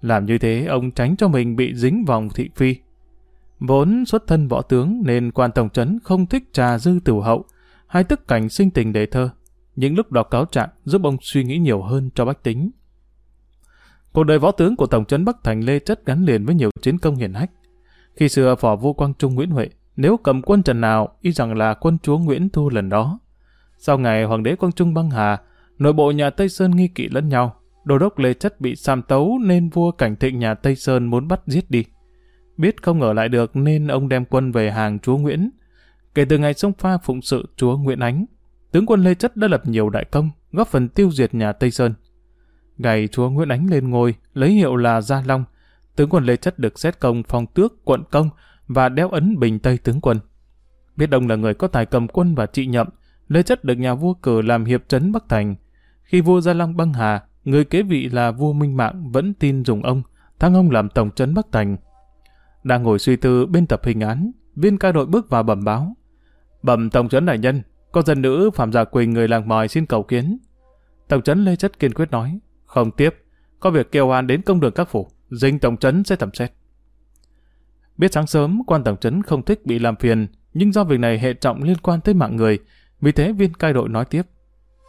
Làm như thế, ông tránh cho mình bị dính vòng thị phi. Vốn xuất thân võ tướng nên quan tổng trấn không thích trà dư tử hậu, hay tức cảnh sinh tình đề thơ. những lúc đọc cáo trạng giúp ông suy nghĩ nhiều hơn cho bách tính. Cuộc đời võ tướng của Tổng trấn Bắc Thành Lê Chất gắn liền với nhiều chiến công hiển hách. Khi xưa phò vua Quang Trung Nguyễn Huệ, nếu cầm quân trần nào, y rằng là quân chúa Nguyễn Thu lần đó. Sau ngày Hoàng đế Quang Trung băng hà, nội bộ nhà Tây Sơn nghi kỵ lẫn nhau, đô đốc Lê Chất bị sam tấu nên vua cảnh thịnh nhà Tây Sơn muốn bắt giết đi. Biết không ở lại được nên ông đem quân về hàng chúa Nguyễn. Kể từ ngày sông pha phụng sự chúa Nguyễn Ánh, tướng quân Lê Chất đã lập nhiều đại công, góp phần tiêu diệt nhà Tây Sơn. Ngày chúa Nguyễn Ánh lên ngôi, lấy hiệu là Gia Long, tướng quân Lê Chất được xét công phong tước, quận công và đeo ấn bình Tây tướng quân. Biết ông là người có tài cầm quân và trị nhậm, Lê Chất được nhà vua cử làm hiệp trấn Bắc Thành. Khi vua Gia Long băng hà, người kế vị là vua Minh Mạng vẫn tin dùng ông, thăng ông làm tổng trấn Bắc Thành. Đang ngồi suy tư bên tập hình án, viên ca đội bước vào bẩm báo. Bẩm tổng trấn đại nhân, có dân nữ Phạm Gia Quỳnh người làng mòi xin cầu kiến. Tổng trấn Lê Chất kiên quyết nói, không tiếp, có việc kêu an đến công đường các phủ, dinh tổng trấn sẽ thẩm xét. Biết sáng sớm, quan tổng trấn không thích bị làm phiền, nhưng do việc này hệ trọng liên quan tới mạng người, vì thế viên cai đội nói tiếp.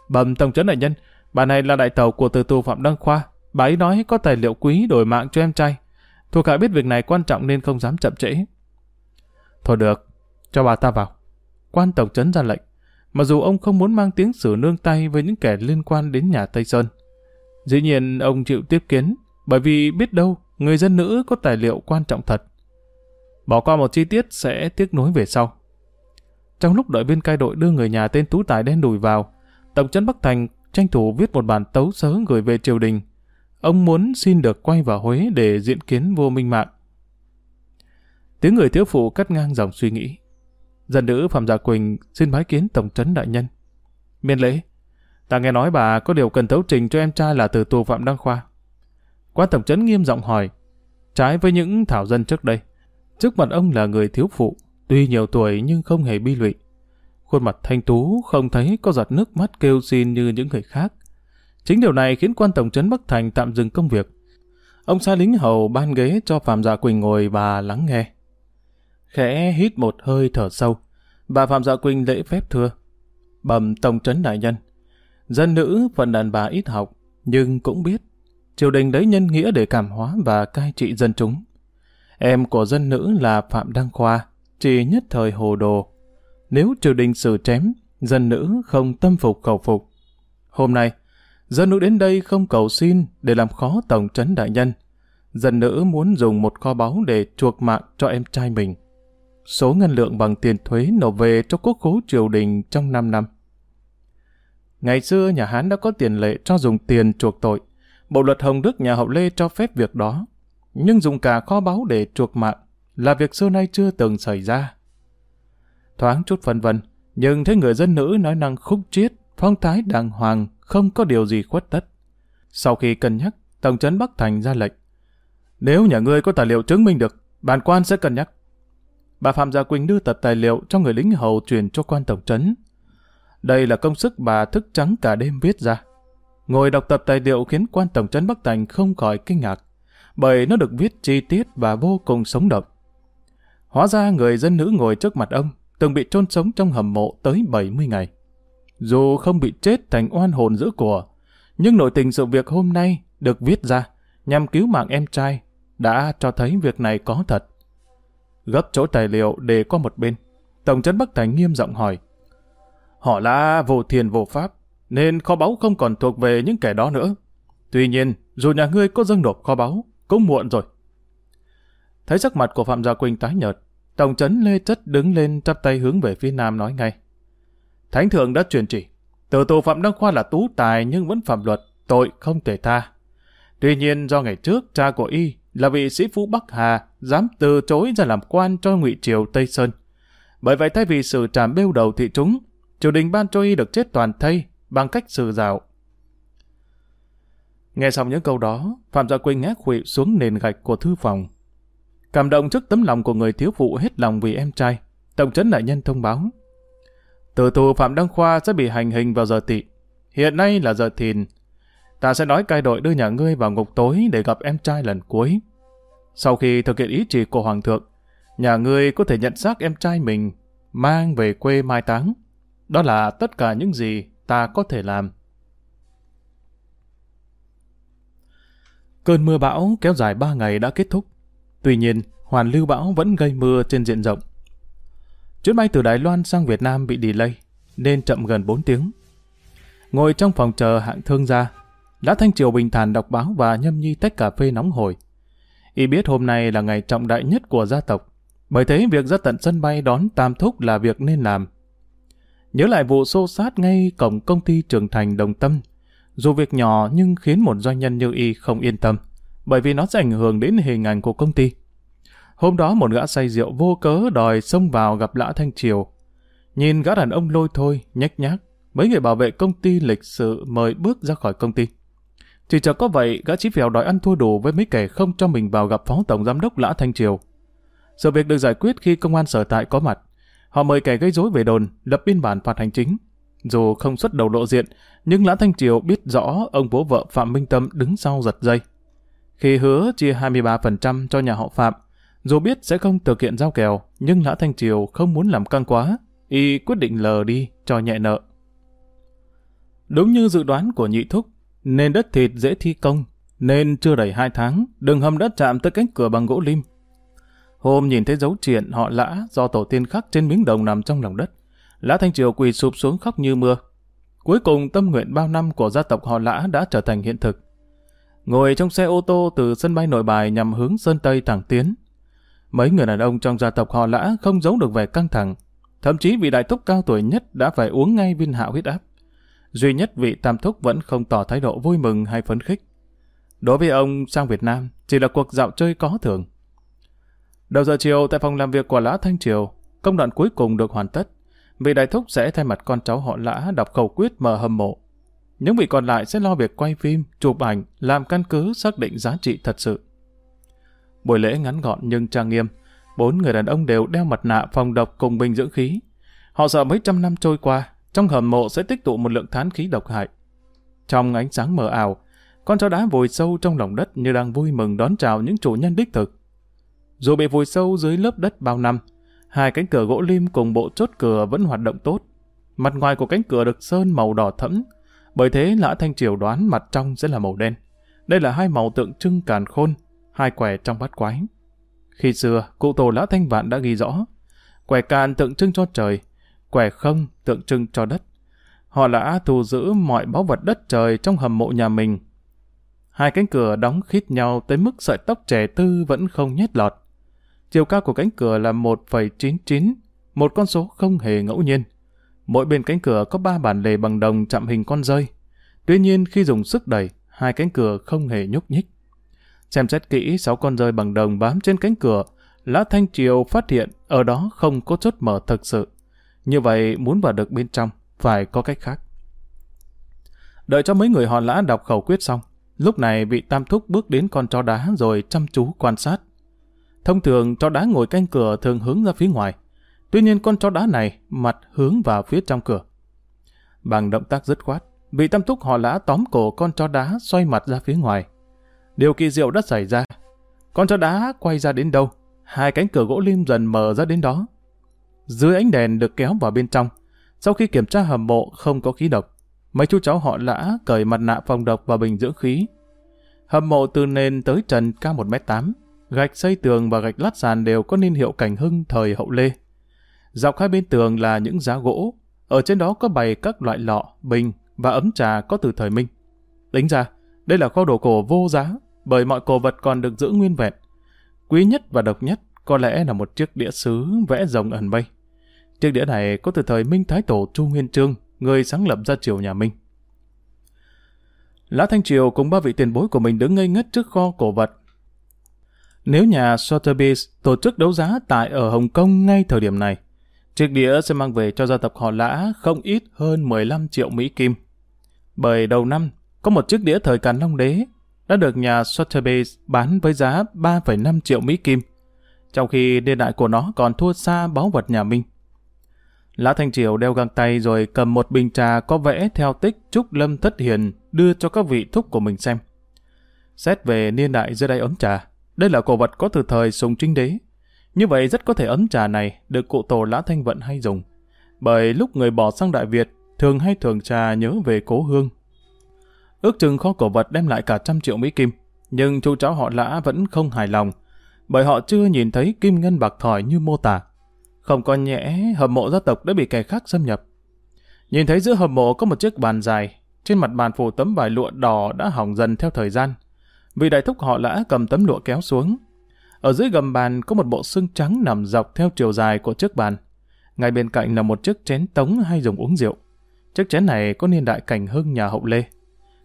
Bẩm tổng trấn đại nhân, bà này là đại tàu của từ tù Phạm Đăng Khoa, bà ấy nói có tài liệu quý đổi mạng cho em trai. Thuộc hạ biết việc này quan trọng nên không dám chậm trễ. Thôi được, cho bà ta vào. Quan tổng trấn ra lệnh, mặc dù ông không muốn mang tiếng sử nương tay với những kẻ liên quan đến nhà Tây Sơn. Dĩ nhiên ông chịu tiếp kiến, bởi vì biết đâu người dân nữ có tài liệu quan trọng thật. Bỏ qua một chi tiết sẽ tiếc nối về sau. Trong lúc đợi viên cai đội đưa người nhà tên Tú Tài đen đùi vào, Tổng trấn Bắc Thành tranh thủ viết một bản tấu sớ gửi về triều đình. Ông muốn xin được quay vào Huế để diễn kiến vua Minh Mạng. Tiếng người thiếu phụ cắt ngang dòng suy nghĩ. Dân nữ Phạm Gia Quỳnh xin bái kiến Tổng trấn đại nhân. Miên lễ, ta nghe nói bà có điều cần tấu trình cho em trai là từ tù Phạm Đăng Khoa. Quan Tổng trấn nghiêm giọng hỏi, trái với những thảo dân trước đây, trước mặt ông là người thiếu phụ, tuy nhiều tuổi nhưng không hề bi lụy. Khuôn mặt thanh tú không thấy có giọt nước mắt kêu xin như những người khác. Chính điều này khiến quan tổng trấn Bắc Thành tạm dừng công việc. Ông sai lính hầu ban ghế cho Phạm Dạ Quỳnh ngồi và lắng nghe. Khẽ hít một hơi thở sâu, bà Phạm Dạ Quỳnh lễ phép thưa. Bẩm tổng trấn đại nhân. Dân nữ phần đàn bà ít học, nhưng cũng biết triều đình lấy nhân nghĩa để cảm hóa và cai trị dân chúng. Em của dân nữ là Phạm Đăng Khoa, chỉ nhất thời hồ đồ. Nếu triều đình xử chém, dân nữ không tâm phục khẩu phục. Hôm nay, dân nữ đến đây không cầu xin để làm khó tổng trấn đại nhân. Dân nữ muốn dùng một kho báu để chuộc mạng cho em trai mình. Số ngân lượng bằng tiền thuế nộp về cho quốc khố triều đình trong 5 năm. Ngày xưa nhà Hán đã có tiền lệ cho dùng tiền chuộc tội. Bộ luật Hồng Đức nhà hậu Lê cho phép việc đó. Nhưng dùng cả kho báu để chuộc mạng là việc xưa nay chưa từng xảy ra. Thoáng chút phân vân, nhưng thấy người dân nữ nói năng khúc chiết, phong thái đàng hoàng, không có điều gì khuất tất. Sau khi cân nhắc, Tổng trấn Bắc Thành ra lệnh. Nếu nhà ngươi có tài liệu chứng minh được, bản quan sẽ cân nhắc. Bà Phạm Gia Quỳnh đưa tập tài liệu cho người lính hầu truyền cho quan tổng trấn. Đây là công sức bà thức trắng cả đêm viết ra. Ngồi đọc tập tài liệu khiến quan tổng trấn Bắc Thành không khỏi kinh ngạc, bởi nó được viết chi tiết và vô cùng sống động. Hóa ra người dân nữ ngồi trước mặt ông từng bị chôn sống trong hầm mộ tới 70 ngày. Dù không bị chết thành oan hồn giữ của, nhưng nội tình sự việc hôm nay được viết ra nhằm cứu mạng em trai đã cho thấy việc này có thật. Gấp chỗ tài liệu để qua một bên, Tổng trấn Bắc Thành nghiêm giọng hỏi. Họ là vô thiền vô pháp, nên kho báu không còn thuộc về những kẻ đó nữa. Tuy nhiên, dù nhà ngươi có dâng nộp kho báu, cũng muộn rồi. Thấy sắc mặt của Phạm Gia Quỳnh tái nhợt, Tổng trấn Lê Chất đứng lên chắp tay hướng về phía nam nói ngay. Thánh thượng đã truyền chỉ, từ tù Phạm Đăng Khoa là tú tài nhưng vẫn phạm luật, tội không thể tha. Tuy nhiên do ngày trước cha của y là vị sĩ phú Bắc Hà dám từ chối ra làm quan cho ngụy triều Tây Sơn. Bởi vậy thay vì xử trảm bêu đầu thị chúng, triều đình ban cho y được chết toàn thây bằng cách xử rào. Nghe xong những câu đó, Phạm Gia Quynh ngác khuỵu xuống nền gạch của thư phòng. Cảm động trước tấm lòng của người thiếu phụ hết lòng vì em trai, Tổng trấn đại nhân thông báo. Tử tù Phạm Đăng Khoa sẽ bị hành hình vào giờ tị. Hiện nay là giờ thìn. Ta sẽ nói cai đội đưa nhà ngươi vào ngục tối để gặp em trai lần cuối. Sau khi thực hiện ý chỉ của Hoàng thượng, nhà ngươi có thể nhận xác em trai mình, mang về quê mai táng. Đó là tất cả những gì ta có thể làm. Cơn mưa bão kéo dài ba ngày đã kết thúc. Tuy nhiên, hoàn lưu bão vẫn gây mưa trên diện rộng. Chuyến bay từ Đài Loan sang Việt Nam bị delay, nên chậm gần 4 tiếng. Ngồi trong phòng chờ hạng thương gia, đã Thanh Triều bình thản đọc báo và nhâm nhi tách cà phê nóng hổi. Y biết hôm nay là ngày trọng đại nhất của gia tộc, bởi thế việc ra tận sân bay đón Tam Thúc là việc nên làm. Nhớ lại vụ xô sát ngay cổng công ty Trường Thành Đồng Tâm, dù việc nhỏ nhưng khiến một doanh nhân như Y không yên tâm, bởi vì nó sẽ ảnh hưởng đến hình ảnh của công ty. Hôm đó một gã say rượu vô cớ đòi xông vào gặp Lã Thanh Triều. Nhìn gã đàn ông lôi thôi, nhách nhác, mấy người bảo vệ công ty lịch sự mời bước ra khỏi công ty. Chỉ chờ có vậy, gã chí phèo đòi ăn thua đủ với mấy kẻ không cho mình vào gặp Phó Tổng Giám đốc Lã Thanh Triều. Sự việc được giải quyết khi công an sở tại có mặt. Họ mời kẻ gây rối về đồn, lập biên bản phạt hành chính. Dù không xuất đầu lộ diện, nhưng Lã Thanh Triều biết rõ ông bố vợ Phạm Minh Tâm đứng sau giật dây. Khi hứa chia 23% cho nhà họ Phạm, dù biết sẽ không thực hiện giao kèo, nhưng Lã Thanh Triều không muốn làm căng quá, y quyết định lờ đi cho nhẹ nợ. Đúng như dự đoán của nhị thúc, nên đất thịt dễ thi công, nên chưa đầy hai tháng, đường hầm đã chạm tới cánh cửa bằng gỗ lim. Hôm nhìn thấy dấu triện họ lã do tổ tiên khắc trên miếng đồng nằm trong lòng đất. Lã Thanh Triều quỳ sụp xuống khóc như mưa. Cuối cùng tâm nguyện bao năm của gia tộc họ lã đã trở thành hiện thực. Ngồi trong xe ô tô từ sân bay nội bài nhằm hướng Sơn Tây thẳng tiến. Mấy người đàn ông trong gia tộc họ lã không giấu được vẻ căng thẳng. Thậm chí vị đại thúc cao tuổi nhất đã phải uống ngay viên hạ huyết áp. Duy nhất vị tam thúc vẫn không tỏ thái độ vui mừng hay phấn khích. Đối với ông, sang Việt Nam chỉ là cuộc dạo chơi có thường. Đầu giờ chiều tại phòng làm việc của Lã Thanh Triều, công đoạn cuối cùng được hoàn tất. Vị đại thúc sẽ thay mặt con cháu họ Lã đọc khẩu quyết mở hầm mộ. Những vị còn lại sẽ lo việc quay phim, chụp ảnh, làm căn cứ xác định giá trị thật sự. Buổi lễ ngắn gọn nhưng trang nghiêm. Bốn người đàn ông đều đeo mặt nạ phòng độc cùng bình dưỡng khí. Họ sợ mấy trăm năm trôi qua, trong hầm mộ sẽ tích tụ một lượng thán khí độc hại. Trong ánh sáng mờ ảo, con chó đá vùi sâu trong lòng đất như đang vui mừng đón chào những chủ nhân đích thực. Dù bị vùi sâu dưới lớp đất bao năm, hai cánh cửa gỗ lim cùng bộ chốt cửa vẫn hoạt động tốt. Mặt ngoài của cánh cửa được sơn màu đỏ thẫm, bởi thế Lã Thanh Triều đoán mặt trong sẽ là màu đen. Đây là hai màu tượng trưng càn khôn, hai quẻ trong bát quái. Khi xưa, cụ tổ Lã Thanh Vạn đã ghi rõ, quẻ càn tượng trưng cho trời, quẻ không tượng trưng cho đất. Họ đã thu giữ mọi báu vật đất trời trong hầm mộ nhà mình. Hai cánh cửa đóng khít nhau tới mức sợi tóc trẻ tư vẫn không nhét lọt. Chiều cao của cánh cửa là 1,99, một con số không hề ngẫu nhiên. Mỗi bên cánh cửa có ba bản lề bằng đồng chạm hình con rơi. Tuy nhiên khi dùng sức đẩy, hai cánh cửa không hề nhúc nhích. Xem xét kỹ sáu con rơi bằng đồng bám trên cánh cửa, Lã Thanh Triều phát hiện ở đó không có chốt mở thực sự. Như vậy muốn vào được bên trong, phải có cách khác. Đợi cho mấy người họ lã đọc khẩu quyết xong, lúc này vị tam thúc bước đến con chó đá rồi chăm chú quan sát. Thông thường chó đá ngồi canh cửa thường hướng ra phía ngoài. Tuy nhiên con chó đá này mặt hướng vào phía trong cửa. Bằng động tác dứt khoát, bị tam thúc họ lã tóm cổ con chó đá xoay mặt ra phía ngoài. Điều kỳ diệu đã xảy ra. Con chó đá quay ra đến đâu, hai cánh cửa gỗ lim dần mở ra đến đó. Dưới ánh đèn được kéo vào bên trong. Sau khi kiểm tra hầm mộ không có khí độc, mấy chú cháu họ lã cởi mặt nạ phòng độc và bình dưỡng khí. Hầm mộ từ nền tới trần cao 1m8, gạch xây tường và gạch lát sàn đều có niên hiệu cảnh hưng thời hậu lê. Dọc hai bên tường là những giá gỗ, ở trên đó có bày các loại lọ, bình và ấm trà có từ thời Minh. Tính ra, đây là kho đồ cổ vô giá, bởi mọi cổ vật còn được giữ nguyên vẹn. Quý nhất và độc nhất có lẽ là một chiếc đĩa sứ vẽ rồng ẩn mây. Chiếc đĩa này có từ thời Minh Thái Tổ Chu Nguyên Trương, người sáng lập ra triều nhà Minh. Lã Thanh Triều cùng ba vị tiền bối của mình đứng ngây ngất trước kho cổ vật. Nếu nhà Sotheby's tổ chức đấu giá tại ở Hồng Kông ngay thời điểm này, chiếc đĩa sẽ mang về cho gia tộc họ Lã không ít hơn 15 triệu Mỹ Kim. Bởi đầu năm, có một chiếc đĩa thời Càn Long Đế đã được nhà Sotheby's bán với giá 3,5 triệu Mỹ Kim, trong khi niên đại của nó còn thua xa báu vật nhà Minh. Lã Thanh Triều đeo găng tay rồi cầm một bình trà có vẽ theo tích Trúc Lâm Thất Hiền đưa cho các vị thúc của mình xem. Xét về niên đại dưới đây ấm trà, đây là cổ vật có từ thời sùng trinh đế. Như vậy rất có thể ấm trà này được cụ tổ Lã Thanh Vận hay dùng. Bởi lúc người bỏ sang Đại Việt thường hay thường trà nhớ về cố hương. Ước chừng kho cổ vật đem lại cả trăm triệu Mỹ Kim, nhưng chú cháu họ lã vẫn không hài lòng, bởi họ chưa nhìn thấy kim ngân bạc thỏi như mô tả. Không có nhẽ hầm mộ gia tộc đã bị kẻ khác xâm nhập. Nhìn thấy giữa hầm mộ có một chiếc bàn dài, trên mặt bàn phủ tấm vải lụa đỏ đã hỏng dần theo thời gian. Vị đại thúc họ lã cầm tấm lụa kéo xuống. Ở dưới gầm bàn có một bộ xương trắng nằm dọc theo chiều dài của chiếc bàn. Ngay bên cạnh là một chiếc chén tống hay dùng uống rượu. Chiếc chén này có niên đại cảnh hưng nhà hậu Lê.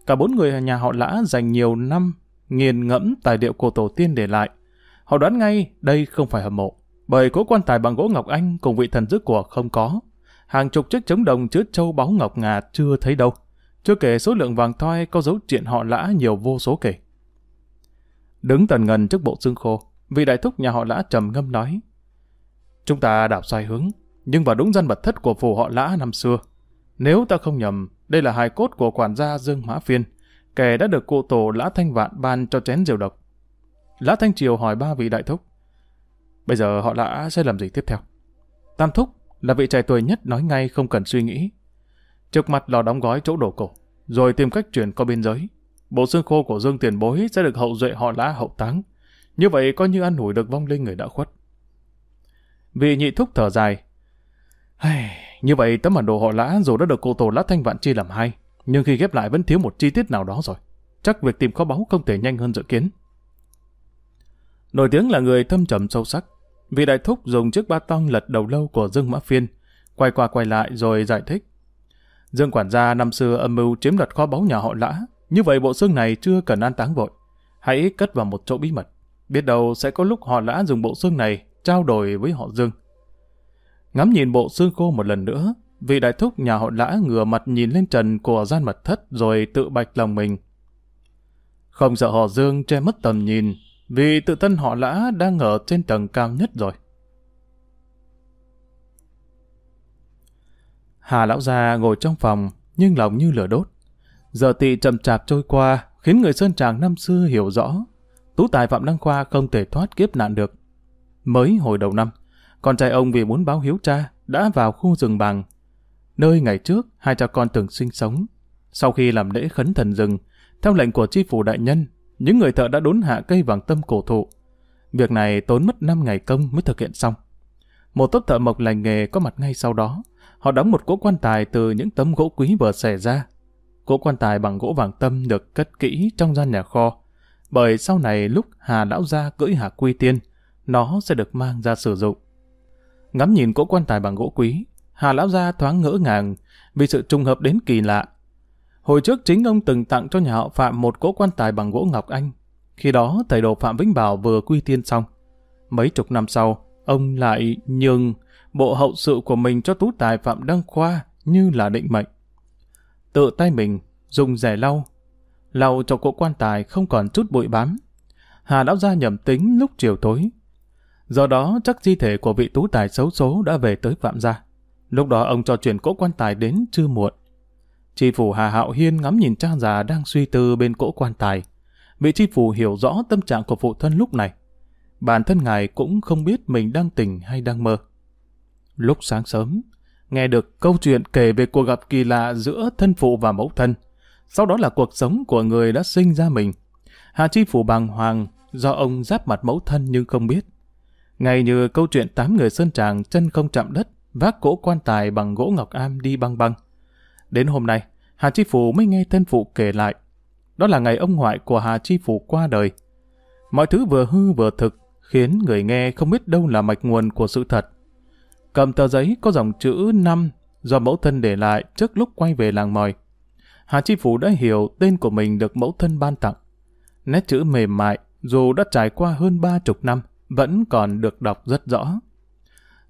Cả bốn người nhà họ lã dành nhiều năm nghiền ngẫm tài liệu của tổ tiên để lại. Họ đoán ngay đây không phải hầm mộ, bởi cố quan tài bằng gỗ ngọc anh cùng vị thần dứt của không có. Hàng chục chiếc trống đồng chứa châu báu ngọc ngà chưa thấy đâu. Chưa kể số lượng vàng thoi có dấu chuyện họ lã nhiều vô số kể. Đứng tần ngần trước bộ xương khô, vị đại thúc nhà họ lã trầm ngâm nói. Chúng ta đảo sai hướng, nhưng vào đúng dân mật thất của phủ họ lã năm xưa. Nếu ta không nhầm, đây là hài cốt của quản gia Dương Mã Phiên, kẻ đã được cụ tổ Lã Thanh Vạn ban cho chén rượu độc. Lã Thanh Triều hỏi ba vị đại thúc. Bây giờ họ Lã sẽ làm gì tiếp theo? Tam thúc là vị trẻ tuổi nhất nói ngay không cần suy nghĩ. Trước mặt lò đóng gói chỗ đổ cổ, rồi tìm cách chuyển qua biên giới. Bộ xương khô của Dương Tiền Bối sẽ được hậu duệ họ Lã hậu táng. Như vậy coi như ăn ủi được vong linh người đã khuất. Vị nhị thúc thở dài. Như vậy tấm bản đồ họ Lã dù đã được cụ tổ Lã Thanh Vạn chia làm hai, nhưng khi ghép lại vẫn thiếu một chi tiết nào đó rồi. Chắc việc tìm kho báu không thể nhanh hơn dự kiến. Nổi tiếng là người thâm trầm sâu sắc. Vị đại thúc dùng chiếc ba tong lật đầu lâu của Dương Mã Phiên, quay qua quay lại rồi giải thích. Dương quản gia năm xưa âm mưu chiếm đoạt kho báu nhà họ lã, như vậy bộ xương này chưa cần an táng vội. Hãy cất vào một chỗ bí mật. Biết đâu sẽ có lúc họ lã dùng bộ xương này trao đổi với họ Dương. Ngắm nhìn bộ xương khô một lần nữa, vị đại thúc nhà họ lã ngửa mặt nhìn lên trần của gian mật thất rồi tự bạch lòng mình. Không sợ họ Dương che mất tầm nhìn, vì tự thân họ lã đang ở trên tầng cao nhất rồi. Hà lão già ngồi trong phòng, nhưng lòng như lửa đốt. Giờ tị chậm chạp trôi qua, khiến người Sơn Tràng năm xưa hiểu rõ. Tú tài Phạm Đăng Khoa không thể thoát kiếp nạn được. Mới hồi đầu năm, con trai ông vì muốn báo hiếu cha, đã vào khu rừng bằng, nơi ngày trước hai cha con từng sinh sống. Sau khi làm lễ khấn thần rừng, theo lệnh của chi phủ đại nhân, những người thợ đã đốn hạ cây vàng tâm cổ thụ. Việc này tốn mất 5 ngày công mới thực hiện xong. Một tốp thợ mộc lành nghề có mặt ngay sau đó. Họ đóng một cỗ quan tài từ những tấm gỗ quý vừa xẻ ra. Cỗ quan tài bằng gỗ vàng tâm được cất kỹ trong gian nhà kho. Bởi sau này lúc Hà Lão Gia cưỡi Hà Quy Tiên, nó sẽ được mang ra sử dụng. Ngắm nhìn cỗ quan tài bằng gỗ quý, Hà Lão Gia thoáng ngỡ ngàng vì sự trùng hợp đến kỳ lạ. Hồi trước chính ông từng tặng cho nhà họ Phạm một cỗ quan tài bằng gỗ Ngọc Anh. Khi đó thầy đồ Phạm Vĩnh Bảo vừa quy tiên xong. Mấy chục năm sau, ông lại nhường bộ hậu sự của mình cho tú tài Phạm Đăng Khoa như là định mệnh. Tự tay mình, dùng rẻ lau, lau cho cỗ quan tài không còn chút bụi bám. Hà lão gia nhầm tính lúc chiều tối. Do đó chắc di thể của vị tú tài xấu số đã về tới Phạm gia. Lúc đó ông cho chuyển cỗ quan tài đến chưa muộn. Tri phủ Hà Hạo Hiên ngắm nhìn cha già đang suy tư bên cỗ quan tài. Vị tri phủ hiểu rõ tâm trạng của phụ thân lúc này. Bản thân ngài cũng không biết mình đang tỉnh hay đang mơ. Lúc sáng sớm, nghe được câu chuyện kể về cuộc gặp kỳ lạ giữa thân phụ và mẫu thân. Sau đó là cuộc sống của người đã sinh ra mình. Hà Chi Phủ bàng hoàng do ông giáp mặt mẫu thân nhưng không biết. ngày như câu chuyện tám người sơn tràng chân không chạm đất, vác cỗ quan tài bằng gỗ ngọc am đi băng băng. Đến hôm nay, Hà Chi Phủ mới nghe thân phụ kể lại. Đó là ngày ông ngoại của Hà Chi Phủ qua đời. Mọi thứ vừa hư vừa thực, khiến người nghe không biết đâu là mạch nguồn của sự thật. Cầm tờ giấy có dòng chữ năm do mẫu thân để lại trước lúc quay về làng mòi. Hà Chi Phủ đã hiểu tên của mình được mẫu thân ban tặng. Nét chữ mềm mại, dù đã trải qua hơn ba chục năm, vẫn còn được đọc rất rõ.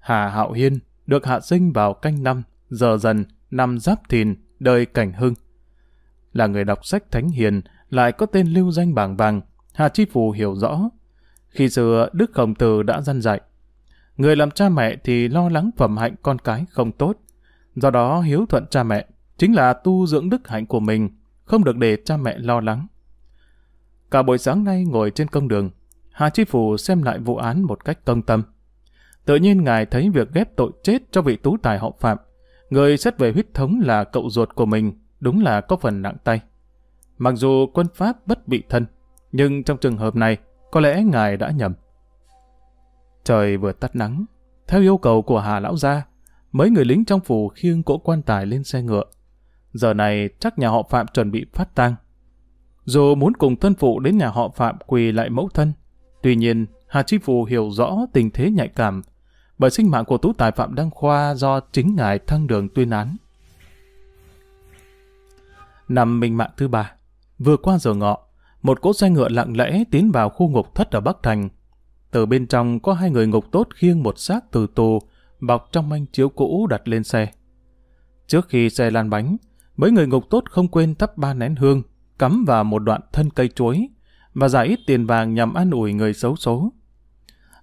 Hà Hạo Hiên được hạ sinh vào canh năm, giờ dần, năm giáp thìn, đời cảnh hưng. Là người đọc sách thánh hiền, lại có tên lưu danh bảng vàng, Hà Chi Phủ hiểu rõ. Khi xưa, Đức Khổng Tử đã dân dạy. Người làm cha mẹ thì lo lắng phẩm hạnh con cái không tốt. Do đó hiếu thuận cha mẹ chính là tu dưỡng đức hạnh của mình, không được để cha mẹ lo lắng. Cả buổi sáng nay ngồi trên công đường, Hà Chi phủ xem lại vụ án một cách công tâm. Tự nhiên ngài thấy việc ghép tội chết cho vị tú tài họ Phạm Người xét về huyết thống là cậu ruột của mình, đúng là có phần nặng tay. Mặc dù quân Pháp bất bị thân, nhưng trong trường hợp này, có lẽ ngài đã nhầm. Trời vừa tắt nắng, theo yêu cầu của Hà Lão Gia, mấy người lính trong phủ khiêng cỗ quan tài lên xe ngựa. Giờ này chắc nhà họ Phạm chuẩn bị phát tang. Dù muốn cùng thân phụ đến nhà họ Phạm quỳ lại mẫu thân, tuy nhiên Hà Chi Phù hiểu rõ tình thế nhạy cảm, bởi sinh mạng của tú tài Phạm Đăng Khoa do chính ngài thăng đường tuyên án. Năm minh mạng thứ ba, vừa qua giờ ngọ, một cỗ xe ngựa lặng lẽ tiến vào khu ngục thất ở Bắc Thành. Từ bên trong có hai người ngục tốt khiêng một xác từ tù, bọc trong manh chiếu cũ đặt lên xe. Trước khi xe lan bánh, mấy người ngục tốt không quên thắp ba nén hương, cắm vào một đoạn thân cây chuối, và giải ít tiền vàng nhằm an ủi người xấu số.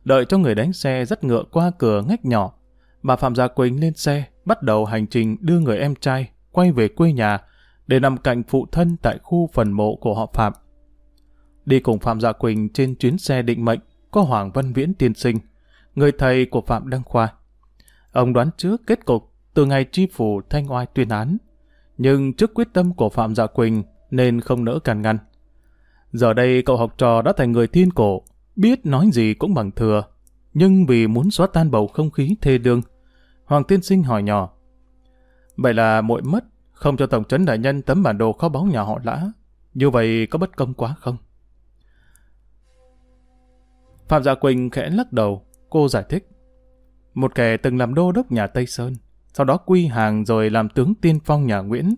Đợi cho người đánh xe dắt ngựa qua cửa ngách nhỏ, bà Phạm Gia Quỳnh lên xe, bắt đầu hành trình đưa người em trai quay về quê nhà để nằm cạnh phụ thân tại khu phần mộ của họ Phạm. Đi cùng Phạm Gia Quỳnh trên chuyến xe định mệnh có Hoàng Văn Viễn tiên sinh, người thầy của Phạm Đăng Khoa. Ông đoán trước kết cục từ ngày tri phủ thanh oai tuyên án, nhưng trước quyết tâm của Phạm Dạ Quỳnh nên không nỡ can ngăn. Giờ đây cậu học trò đã thành người thiên cổ, biết nói gì cũng bằng thừa, nhưng vì muốn xóa tan bầu không khí thê đương, Hoàng tiên sinh hỏi nhỏ. Vậy là muội mất, không cho Tổng trấn đại nhân tấm bản đồ kho báu nhà họ lã, như vậy có bất công quá không? Phạm Dạ Quỳnh khẽ lắc đầu, cô giải thích. Một kẻ từng làm đô đốc nhà Tây Sơn, sau đó quy hàng rồi làm tướng tiên phong nhà Nguyễn,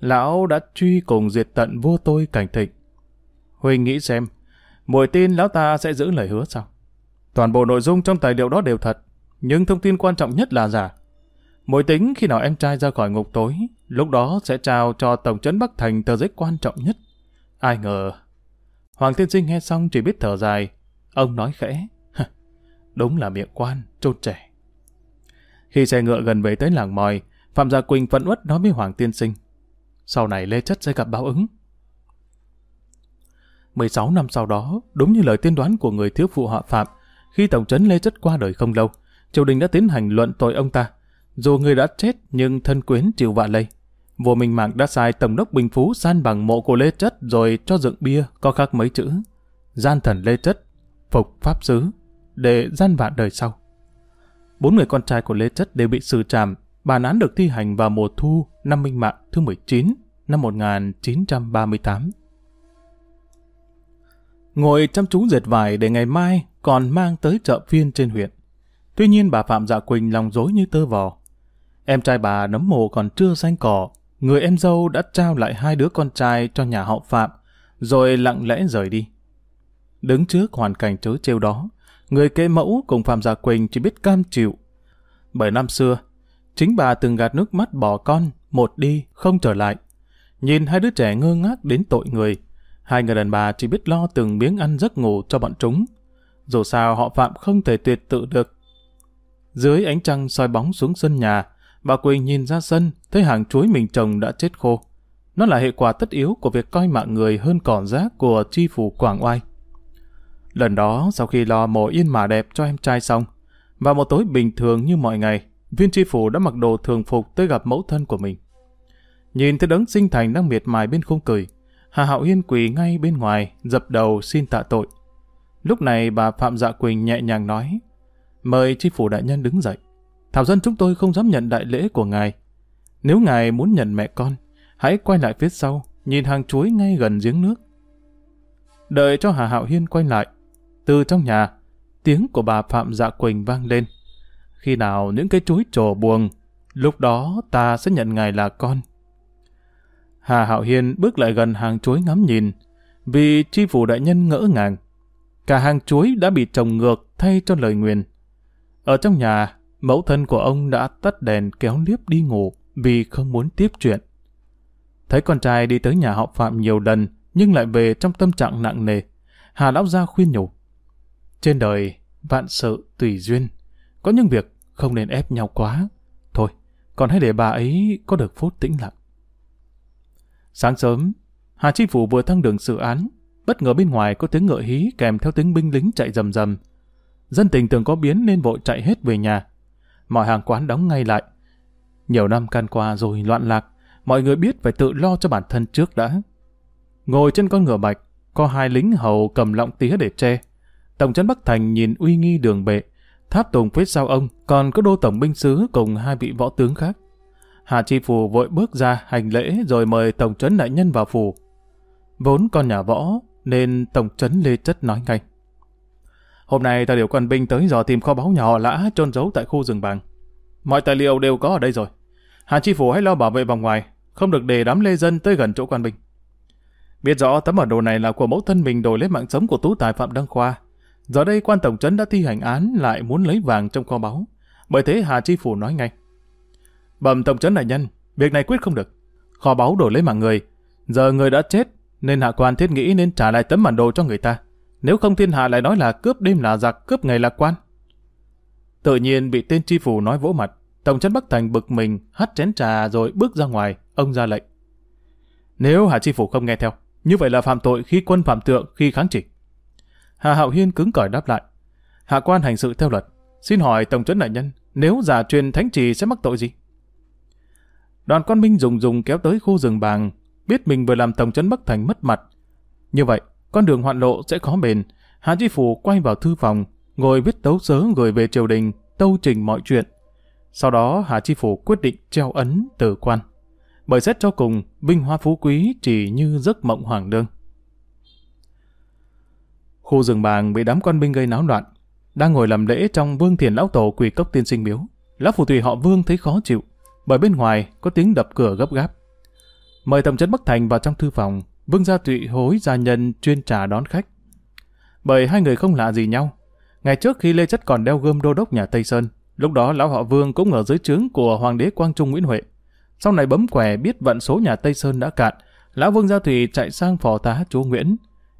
lão đã truy cùng diệt tận vua tôi cảnh thịnh. Huy nghĩ xem, mỗi tin lão ta sẽ giữ lời hứa sao? Toàn bộ nội dung trong tài liệu đó đều thật, nhưng thông tin quan trọng nhất là giả. Mỗi tính khi nào em trai ra khỏi ngục tối, lúc đó sẽ trao cho Tổng trấn Bắc Thành tờ giấy quan trọng nhất. Ai ngờ... Hoàng Thiên sinh nghe xong chỉ biết thở dài. Ông nói khẽ. Đúng là miệng quan, trôn trẻ. Khi xe ngựa gần về tới làng mòi, Phạm Gia Quỳnh phẫn uất nói với Hoàng tiên sinh. Sau này Lê Chất sẽ gặp báo ứng. 16 năm sau đó, đúng như lời tiên đoán của người thiếu phụ họ Phạm, khi Tổng trấn Lê Chất qua đời không lâu, triều đình đã tiến hành luận tội ông ta. Dù người đã chết nhưng thân quyến chịu vạ lây. Vua Minh Mạng đã sai Tổng đốc Bình Phú san bằng mộ của Lê Chất rồi cho dựng bia có khắc mấy chữ. Gian thần Lê Chất, phục pháp sứ, để gian vạn đời sau. Bốn người con trai của Lê Chất đều bị xử trảm, bản án được thi hành vào mùa thu năm Minh Mạng thứ 19 năm 1938. Ngồi chăm chú dệt vải để ngày mai còn mang tới chợ phiên trên huyện. Tuy nhiên bà Phạm Dạ Quỳnh lòng dối như tơ vò. Em trai bà nấm mồ còn chưa xanh cỏ, người em dâu đã trao lại hai đứa con trai cho nhà họ Phạm, rồi lặng lẽ rời đi. Đứng trước hoàn cảnh chớ trêu đó, người kế mẫu cùng Phạm Gia Quỳnh chỉ biết cam chịu. Bởi năm xưa, chính bà từng gạt nước mắt bỏ con, một đi, không trở lại. Nhìn hai đứa trẻ ngơ ngác đến tội người, hai người đàn bà chỉ biết lo từng miếng ăn giấc ngủ cho bọn chúng. Dù sao họ Phạm không thể tuyệt tự được. Dưới ánh trăng soi bóng xuống sân nhà, bà Quỳnh nhìn ra sân, thấy hàng chuối mình trồng đã chết khô. Nó là hệ quả tất yếu của việc coi mạng người hơn cỏ rác của chi phủ Quảng Oai. Lần đó, sau khi lo mổ yên mà đẹp cho em trai xong, vào một tối bình thường như mọi ngày, viên tri phủ đã mặc đồ thường phục tới gặp mẫu thân của mình. Nhìn thấy đấng sinh thành đang miệt mài bên khung cười, Hà Hạo Hiên quỳ ngay bên ngoài, dập đầu xin tạ tội. Lúc này bà Phạm Dạ Quỳnh nhẹ nhàng nói, mời tri phủ đại nhân đứng dậy. Thảo dân chúng tôi không dám nhận đại lễ của ngài. Nếu ngài muốn nhận mẹ con, hãy quay lại phía sau, nhìn hàng chuối ngay gần giếng nước. Đợi cho Hà Hạo Hiên quay lại, từ trong nhà, tiếng của bà Phạm Dạ Quỳnh vang lên. Khi nào những cái chuối trổ buồn, lúc đó ta sẽ nhận ngài là con. Hà Hạo Hiên bước lại gần hàng chuối ngắm nhìn, vì chi phủ đại nhân ngỡ ngàng. Cả hàng chuối đã bị trồng ngược thay cho lời nguyền. Ở trong nhà, mẫu thân của ông đã tắt đèn kéo liếp đi ngủ vì không muốn tiếp chuyện. Thấy con trai đi tới nhà họ Phạm nhiều lần nhưng lại về trong tâm trạng nặng nề. Hà Lão Gia khuyên nhủ. Trên đời, vạn sự tùy duyên. Có những việc không nên ép nhau quá. Thôi, còn hãy để bà ấy có được phút tĩnh lặng. Sáng sớm, Hà Chi Phủ vừa thăng đường xử án, bất ngờ bên ngoài có tiếng ngựa hí kèm theo tiếng binh lính chạy rầm rầm. Dân tình tưởng có biến nên vội chạy hết về nhà. Mọi hàng quán đóng ngay lại. Nhiều năm can qua rồi loạn lạc, mọi người biết phải tự lo cho bản thân trước đã. Ngồi trên con ngựa bạch, có hai lính hầu cầm lọng tía để che. Tổng trấn Bắc Thành nhìn uy nghi đường bệ, tháp tùng phía sau ông còn có đô tổng binh sứ cùng hai vị võ tướng khác. hạ Chi Phù vội bước ra hành lễ rồi mời tổng trấn đại nhân vào phủ. Vốn con nhà võ nên tổng trấn Lê Chất nói ngay. Hôm nay ta điều quan binh tới dò tìm kho báu nhà họ lã trôn giấu tại khu rừng bằng. Mọi tài liệu đều có ở đây rồi. hạ Chi Phủ hãy lo bảo vệ vòng ngoài, không được để đám lê dân tới gần chỗ quan binh. Biết rõ tấm bản đồ này là của mẫu thân mình đổi lấy mạng sống của tú tài Phạm Đăng Khoa. Giờ đây quan tổng trấn đã thi hành án lại muốn lấy vàng trong kho báu. Bởi thế Hà Chi Phủ nói ngay. Bẩm tổng trấn đại nhân, việc này quyết không được. Kho báu đổi lấy mạng người. Giờ người đã chết, nên hạ quan thiết nghĩ nên trả lại tấm bản đồ cho người ta. Nếu không thiên hạ lại nói là cướp đêm là giặc, cướp ngày là quan. Tự nhiên bị tên tri phủ nói vỗ mặt. Tổng trấn Bắc Thành bực mình, hắt chén trà rồi bước ra ngoài, ông ra lệnh. Nếu Hà Chi Phủ không nghe theo, như vậy là phạm tội khi quân phạm tượng khi kháng chỉ. Hà Hạo Hiên cứng cỏi đáp lại. Hạ quan hành sự theo luật. Xin hỏi Tổng trấn đại nhân, nếu giả truyền thánh trì sẽ mắc tội gì? Đoàn quan Minh dùng dùng kéo tới khu rừng bàng, biết mình vừa làm Tổng trấn Bắc Thành mất mặt. Như vậy, con đường hoạn lộ sẽ khó bền. Hà Chi Phủ quay vào thư phòng, ngồi viết tấu sớ gửi về triều đình, tâu trình mọi chuyện. Sau đó Hà Chi Phủ quyết định treo ấn từ quan. Bởi xét cho cùng, vinh hoa phú quý chỉ như giấc mộng hoàng đương. Khu rừng bàng bị đám quan binh gây náo loạn. Đang ngồi làm lễ trong vương thiền lão tổ quỳ cốc tiên sinh miếu. Lão phù thủy họ vương thấy khó chịu, bởi bên ngoài có tiếng đập cửa gấp gáp. Mời tổng trấn Bắc Thành vào trong thư phòng, Vương Gia Tụy hối gia nhân chuyên trà đón khách. Bởi hai người không lạ gì nhau. Ngày trước khi Lê Chất còn đeo gươm đô đốc nhà Tây Sơn, lúc đó lão họ Vương cũng ở dưới trướng của Hoàng đế Quang Trung Nguyễn Huệ. Sau này bấm quẻ biết vận số nhà Tây Sơn đã cạn, lão Vương Gia Thủy chạy sang phò tá chúa Nguyễn.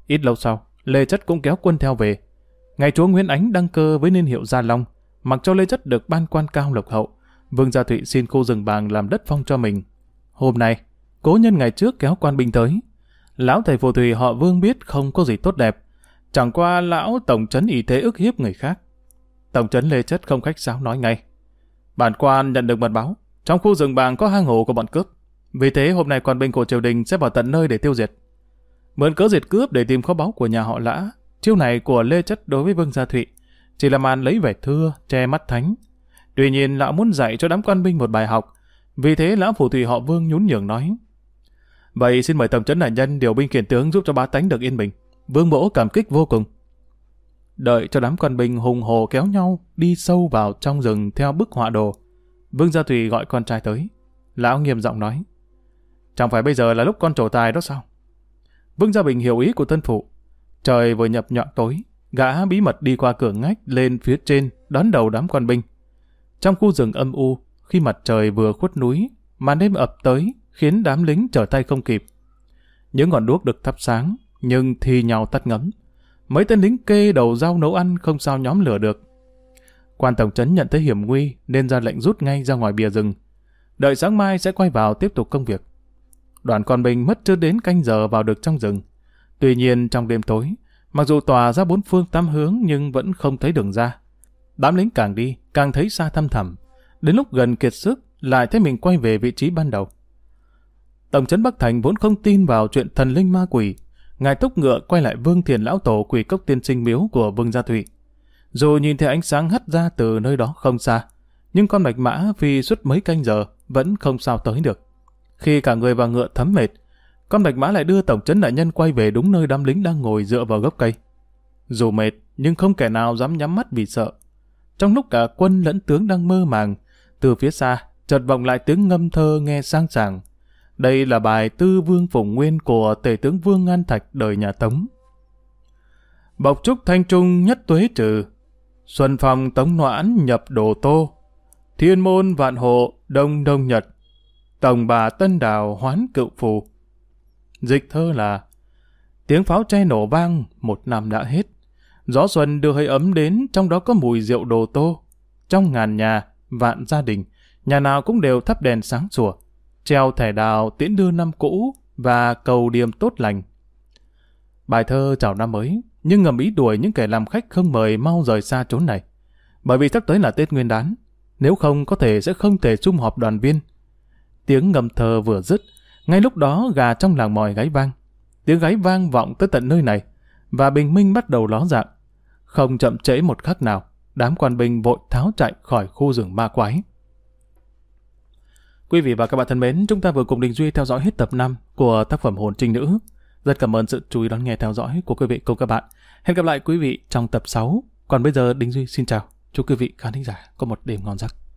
Ít lâu sau, Lê Chất cũng kéo quân theo về. Ngày chúa Nguyễn Ánh đăng cơ với niên hiệu Gia Long, mặc cho Lê Chất được ban quan cao lộc hậu, Vương Gia Thụy xin khu rừng bàng làm đất phong cho mình. Hôm nay, cố nhân ngày trước kéo quan binh tới, Lão thầy phù thủy họ Vương biết không có gì tốt đẹp. Chẳng qua lão tổng trấn y thế ức hiếp người khác. Tổng trấn Lê Chất không khách sáo nói ngay. Bản quan nhận được mật báo, trong khu rừng bàng có hang ổ của bọn cướp. Vì thế hôm nay quan binh của triều đình sẽ vào tận nơi để tiêu diệt. Mượn cớ diệt cướp để tìm kho báu của nhà họ Lã. Chiêu này của Lê Chất đối với Vương Gia Thụy chỉ là màn lấy vẻ thưa, che mắt thánh. Tuy nhiên lão muốn dạy cho đám quan binh một bài học. Vì thế lão phù thủy họ Vương nhún nhường nói. Vậy xin mời tổng trấn đại nhân điều binh khiển tướng giúp cho bá tánh được yên bình. Vương Mỗ cảm kích vô cùng. Đợi cho đám quân binh hùng hồ kéo nhau đi sâu vào trong rừng theo bức họa đồ. Vương Gia thụy gọi con trai tới. Lão nghiêm giọng nói. Chẳng phải bây giờ là lúc con trổ tài đó sao? Vương Gia Bình hiểu ý của thân phụ. Trời vừa nhập nhọn tối, gã bí mật đi qua cửa ngách lên phía trên đón đầu đám quân binh. Trong khu rừng âm u, khi mặt trời vừa khuất núi, màn đêm ập tới, khiến đám lính trở tay không kịp. Những ngọn đuốc được thắp sáng, nhưng thì nhau tắt ngấm. Mấy tên lính kê đầu rau nấu ăn không sao nhóm lửa được. Quan tổng trấn nhận thấy hiểm nguy nên ra lệnh rút ngay ra ngoài bìa rừng. Đợi sáng mai sẽ quay vào tiếp tục công việc. Đoàn con binh mất chưa đến canh giờ vào được trong rừng. Tuy nhiên trong đêm tối, mặc dù tòa ra bốn phương tám hướng nhưng vẫn không thấy đường ra. Đám lính càng đi, càng thấy xa thăm thẳm. Đến lúc gần kiệt sức, lại thấy mình quay về vị trí ban đầu. Tổng trấn Bắc Thành vốn không tin vào chuyện thần linh ma quỷ. Ngài túc ngựa quay lại vương thiền lão tổ quỷ cốc tiên sinh miếu của vương gia thụy. Dù nhìn thấy ánh sáng hắt ra từ nơi đó không xa, nhưng con bạch mã phi suốt mấy canh giờ vẫn không sao tới được. Khi cả người và ngựa thấm mệt, con bạch mã lại đưa tổng trấn đại nhân quay về đúng nơi đám lính đang ngồi dựa vào gốc cây. Dù mệt, nhưng không kẻ nào dám nhắm mắt vì sợ. Trong lúc cả quân lẫn tướng đang mơ màng, từ phía xa, chợt vọng lại tiếng ngâm thơ nghe sang sảng, đây là bài Tư Vương Phùng Nguyên của Tể tướng Vương An Thạch đời nhà Tống. Bọc trúc thanh trung nhất tuế trừ, Xuân phòng tống noãn nhập đồ tô, Thiên môn vạn hộ đông đông nhật, Tổng bà tân đào hoán cựu phù. Dịch thơ là Tiếng pháo tre nổ vang, một năm đã hết. Gió xuân đưa hơi ấm đến, trong đó có mùi rượu đồ tô. Trong ngàn nhà, vạn gia đình, nhà nào cũng đều thắp đèn sáng sủa treo thẻ đào tiễn đưa năm cũ và cầu điềm tốt lành. Bài thơ chào năm mới, nhưng ngầm ý đuổi những kẻ làm khách không mời mau rời xa chốn này. Bởi vì sắp tới là Tết Nguyên đán. Nếu không có thể sẽ không thể sum họp đoàn viên. Tiếng ngầm thờ vừa dứt, ngay lúc đó gà trong làng mòi gáy vang. Tiếng gáy vang vọng tới tận nơi này, và bình minh bắt đầu ló dạng. Không chậm trễ một khắc nào, đám quan binh vội tháo chạy khỏi khu rừng ma quái. Quý vị và các bạn thân mến, chúng ta vừa cùng Đình Duy theo dõi hết tập 5 của tác phẩm Hồn Trinh Nữ. Rất cảm ơn sự chú ý đón nghe theo dõi của quý vị cùng các bạn. Hẹn gặp lại quý vị trong tập 6. Còn bây giờ Đình Duy xin chào. Chúc quý vị khán thính giả có một đêm ngon giấc.